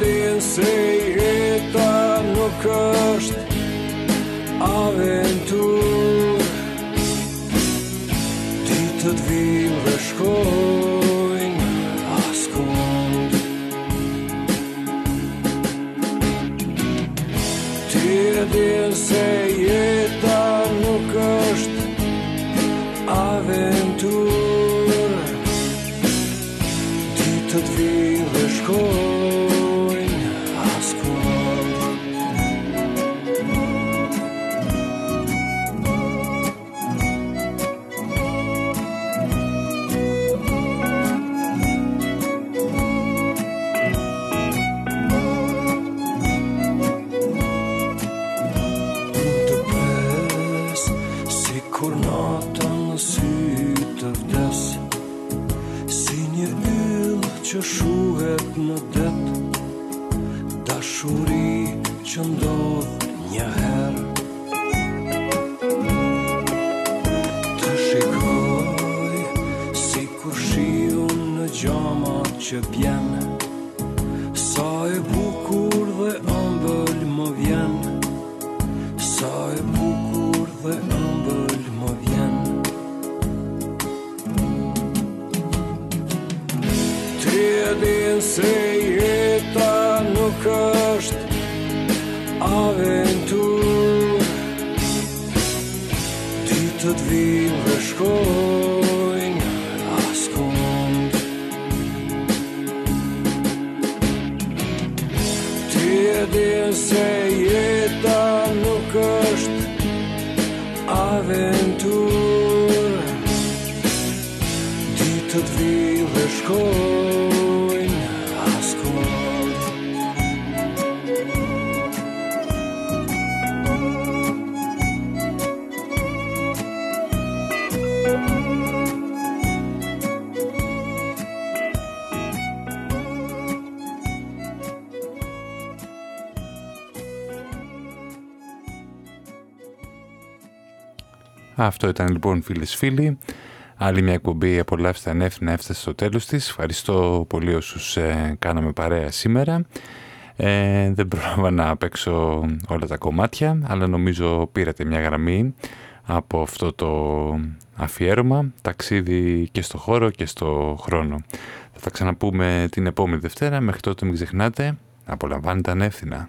Speaker 11: din se jeta nuk është aventur. Ditët vim dhe shkojnë askund. Ti e din se Αυτό ήταν λοιπόν φίλες φίλοι. Άλλη μια εκπομπή απολαύστε ανεύθυνα έφτασε στο τέλος της. Ευχαριστώ πολύ όσους ε, κάναμε παρέα σήμερα. Ε, δεν πρόλαβα να παίξω όλα τα κομμάτια, αλλά νομίζω πήρατε μια γραμμή από αυτό το αφιέρωμα, ταξίδι και στο χώρο και στο χρόνο. Θα τα ξαναπούμε την επόμενη Δευτέρα, μέχρι τότε μην ξεχνάτε, απολαμβάνετε ανεύθυνα.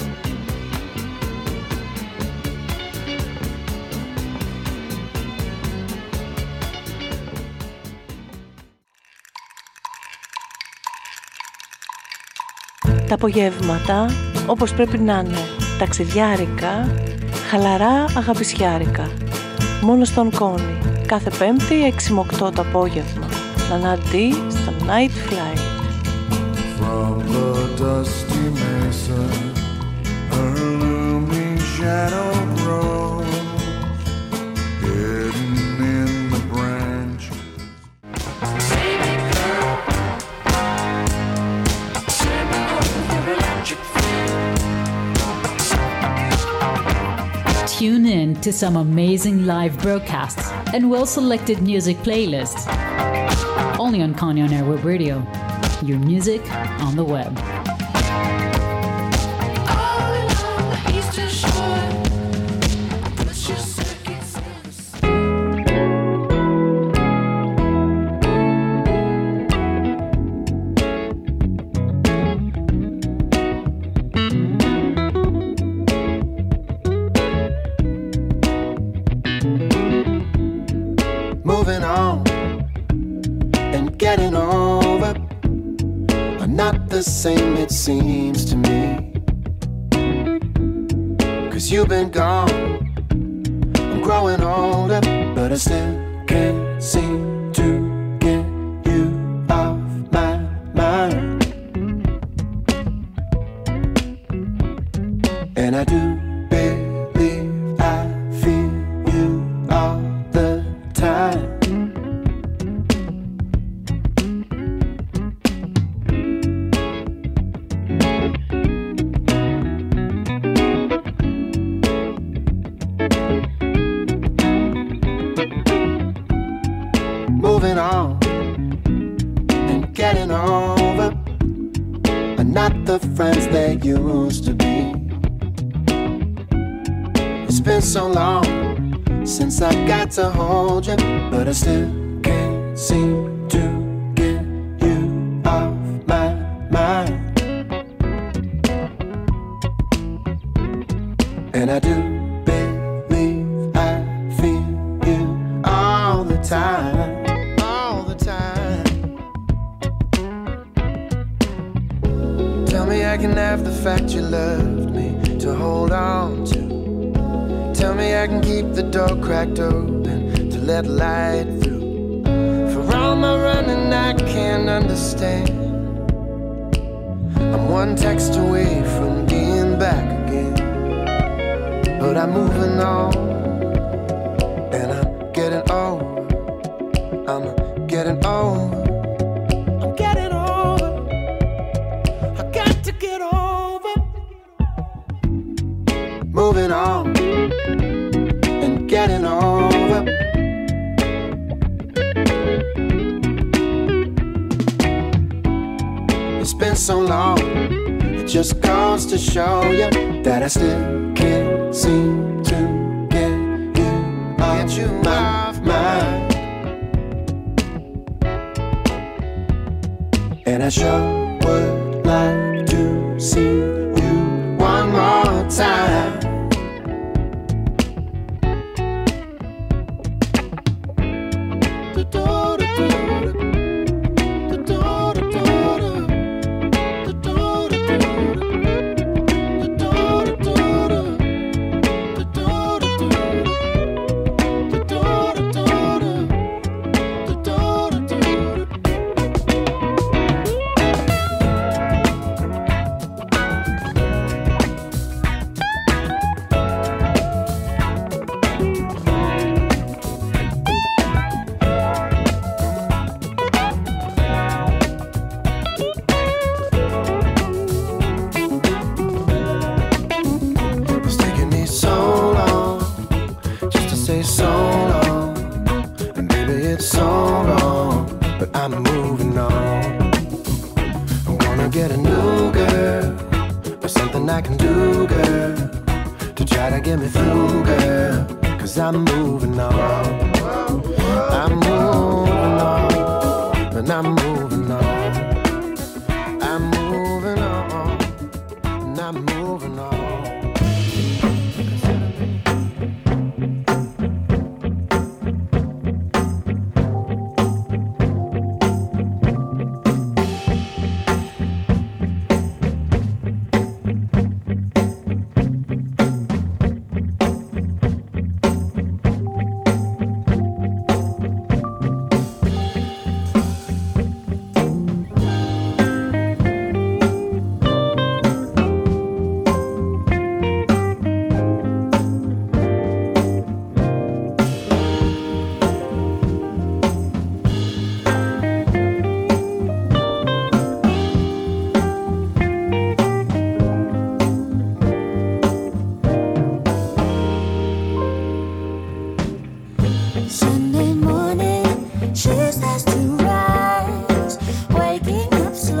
Speaker 12: τα απογεύματα όπως πρέπει να είναι ταξιδιάρικα, χαλαρά αγαπησιάρικα. Μόνο στον Κόνη, κάθε Πέμπτη 6 με 8 το απόγευμα. Να Λανάντι στο Night Fly.
Speaker 5: From the dusty mesa, a looming shadow
Speaker 10: to some amazing live broadcasts and well selected music playlists. Only on Kanye on Web Radio. Your music on the web.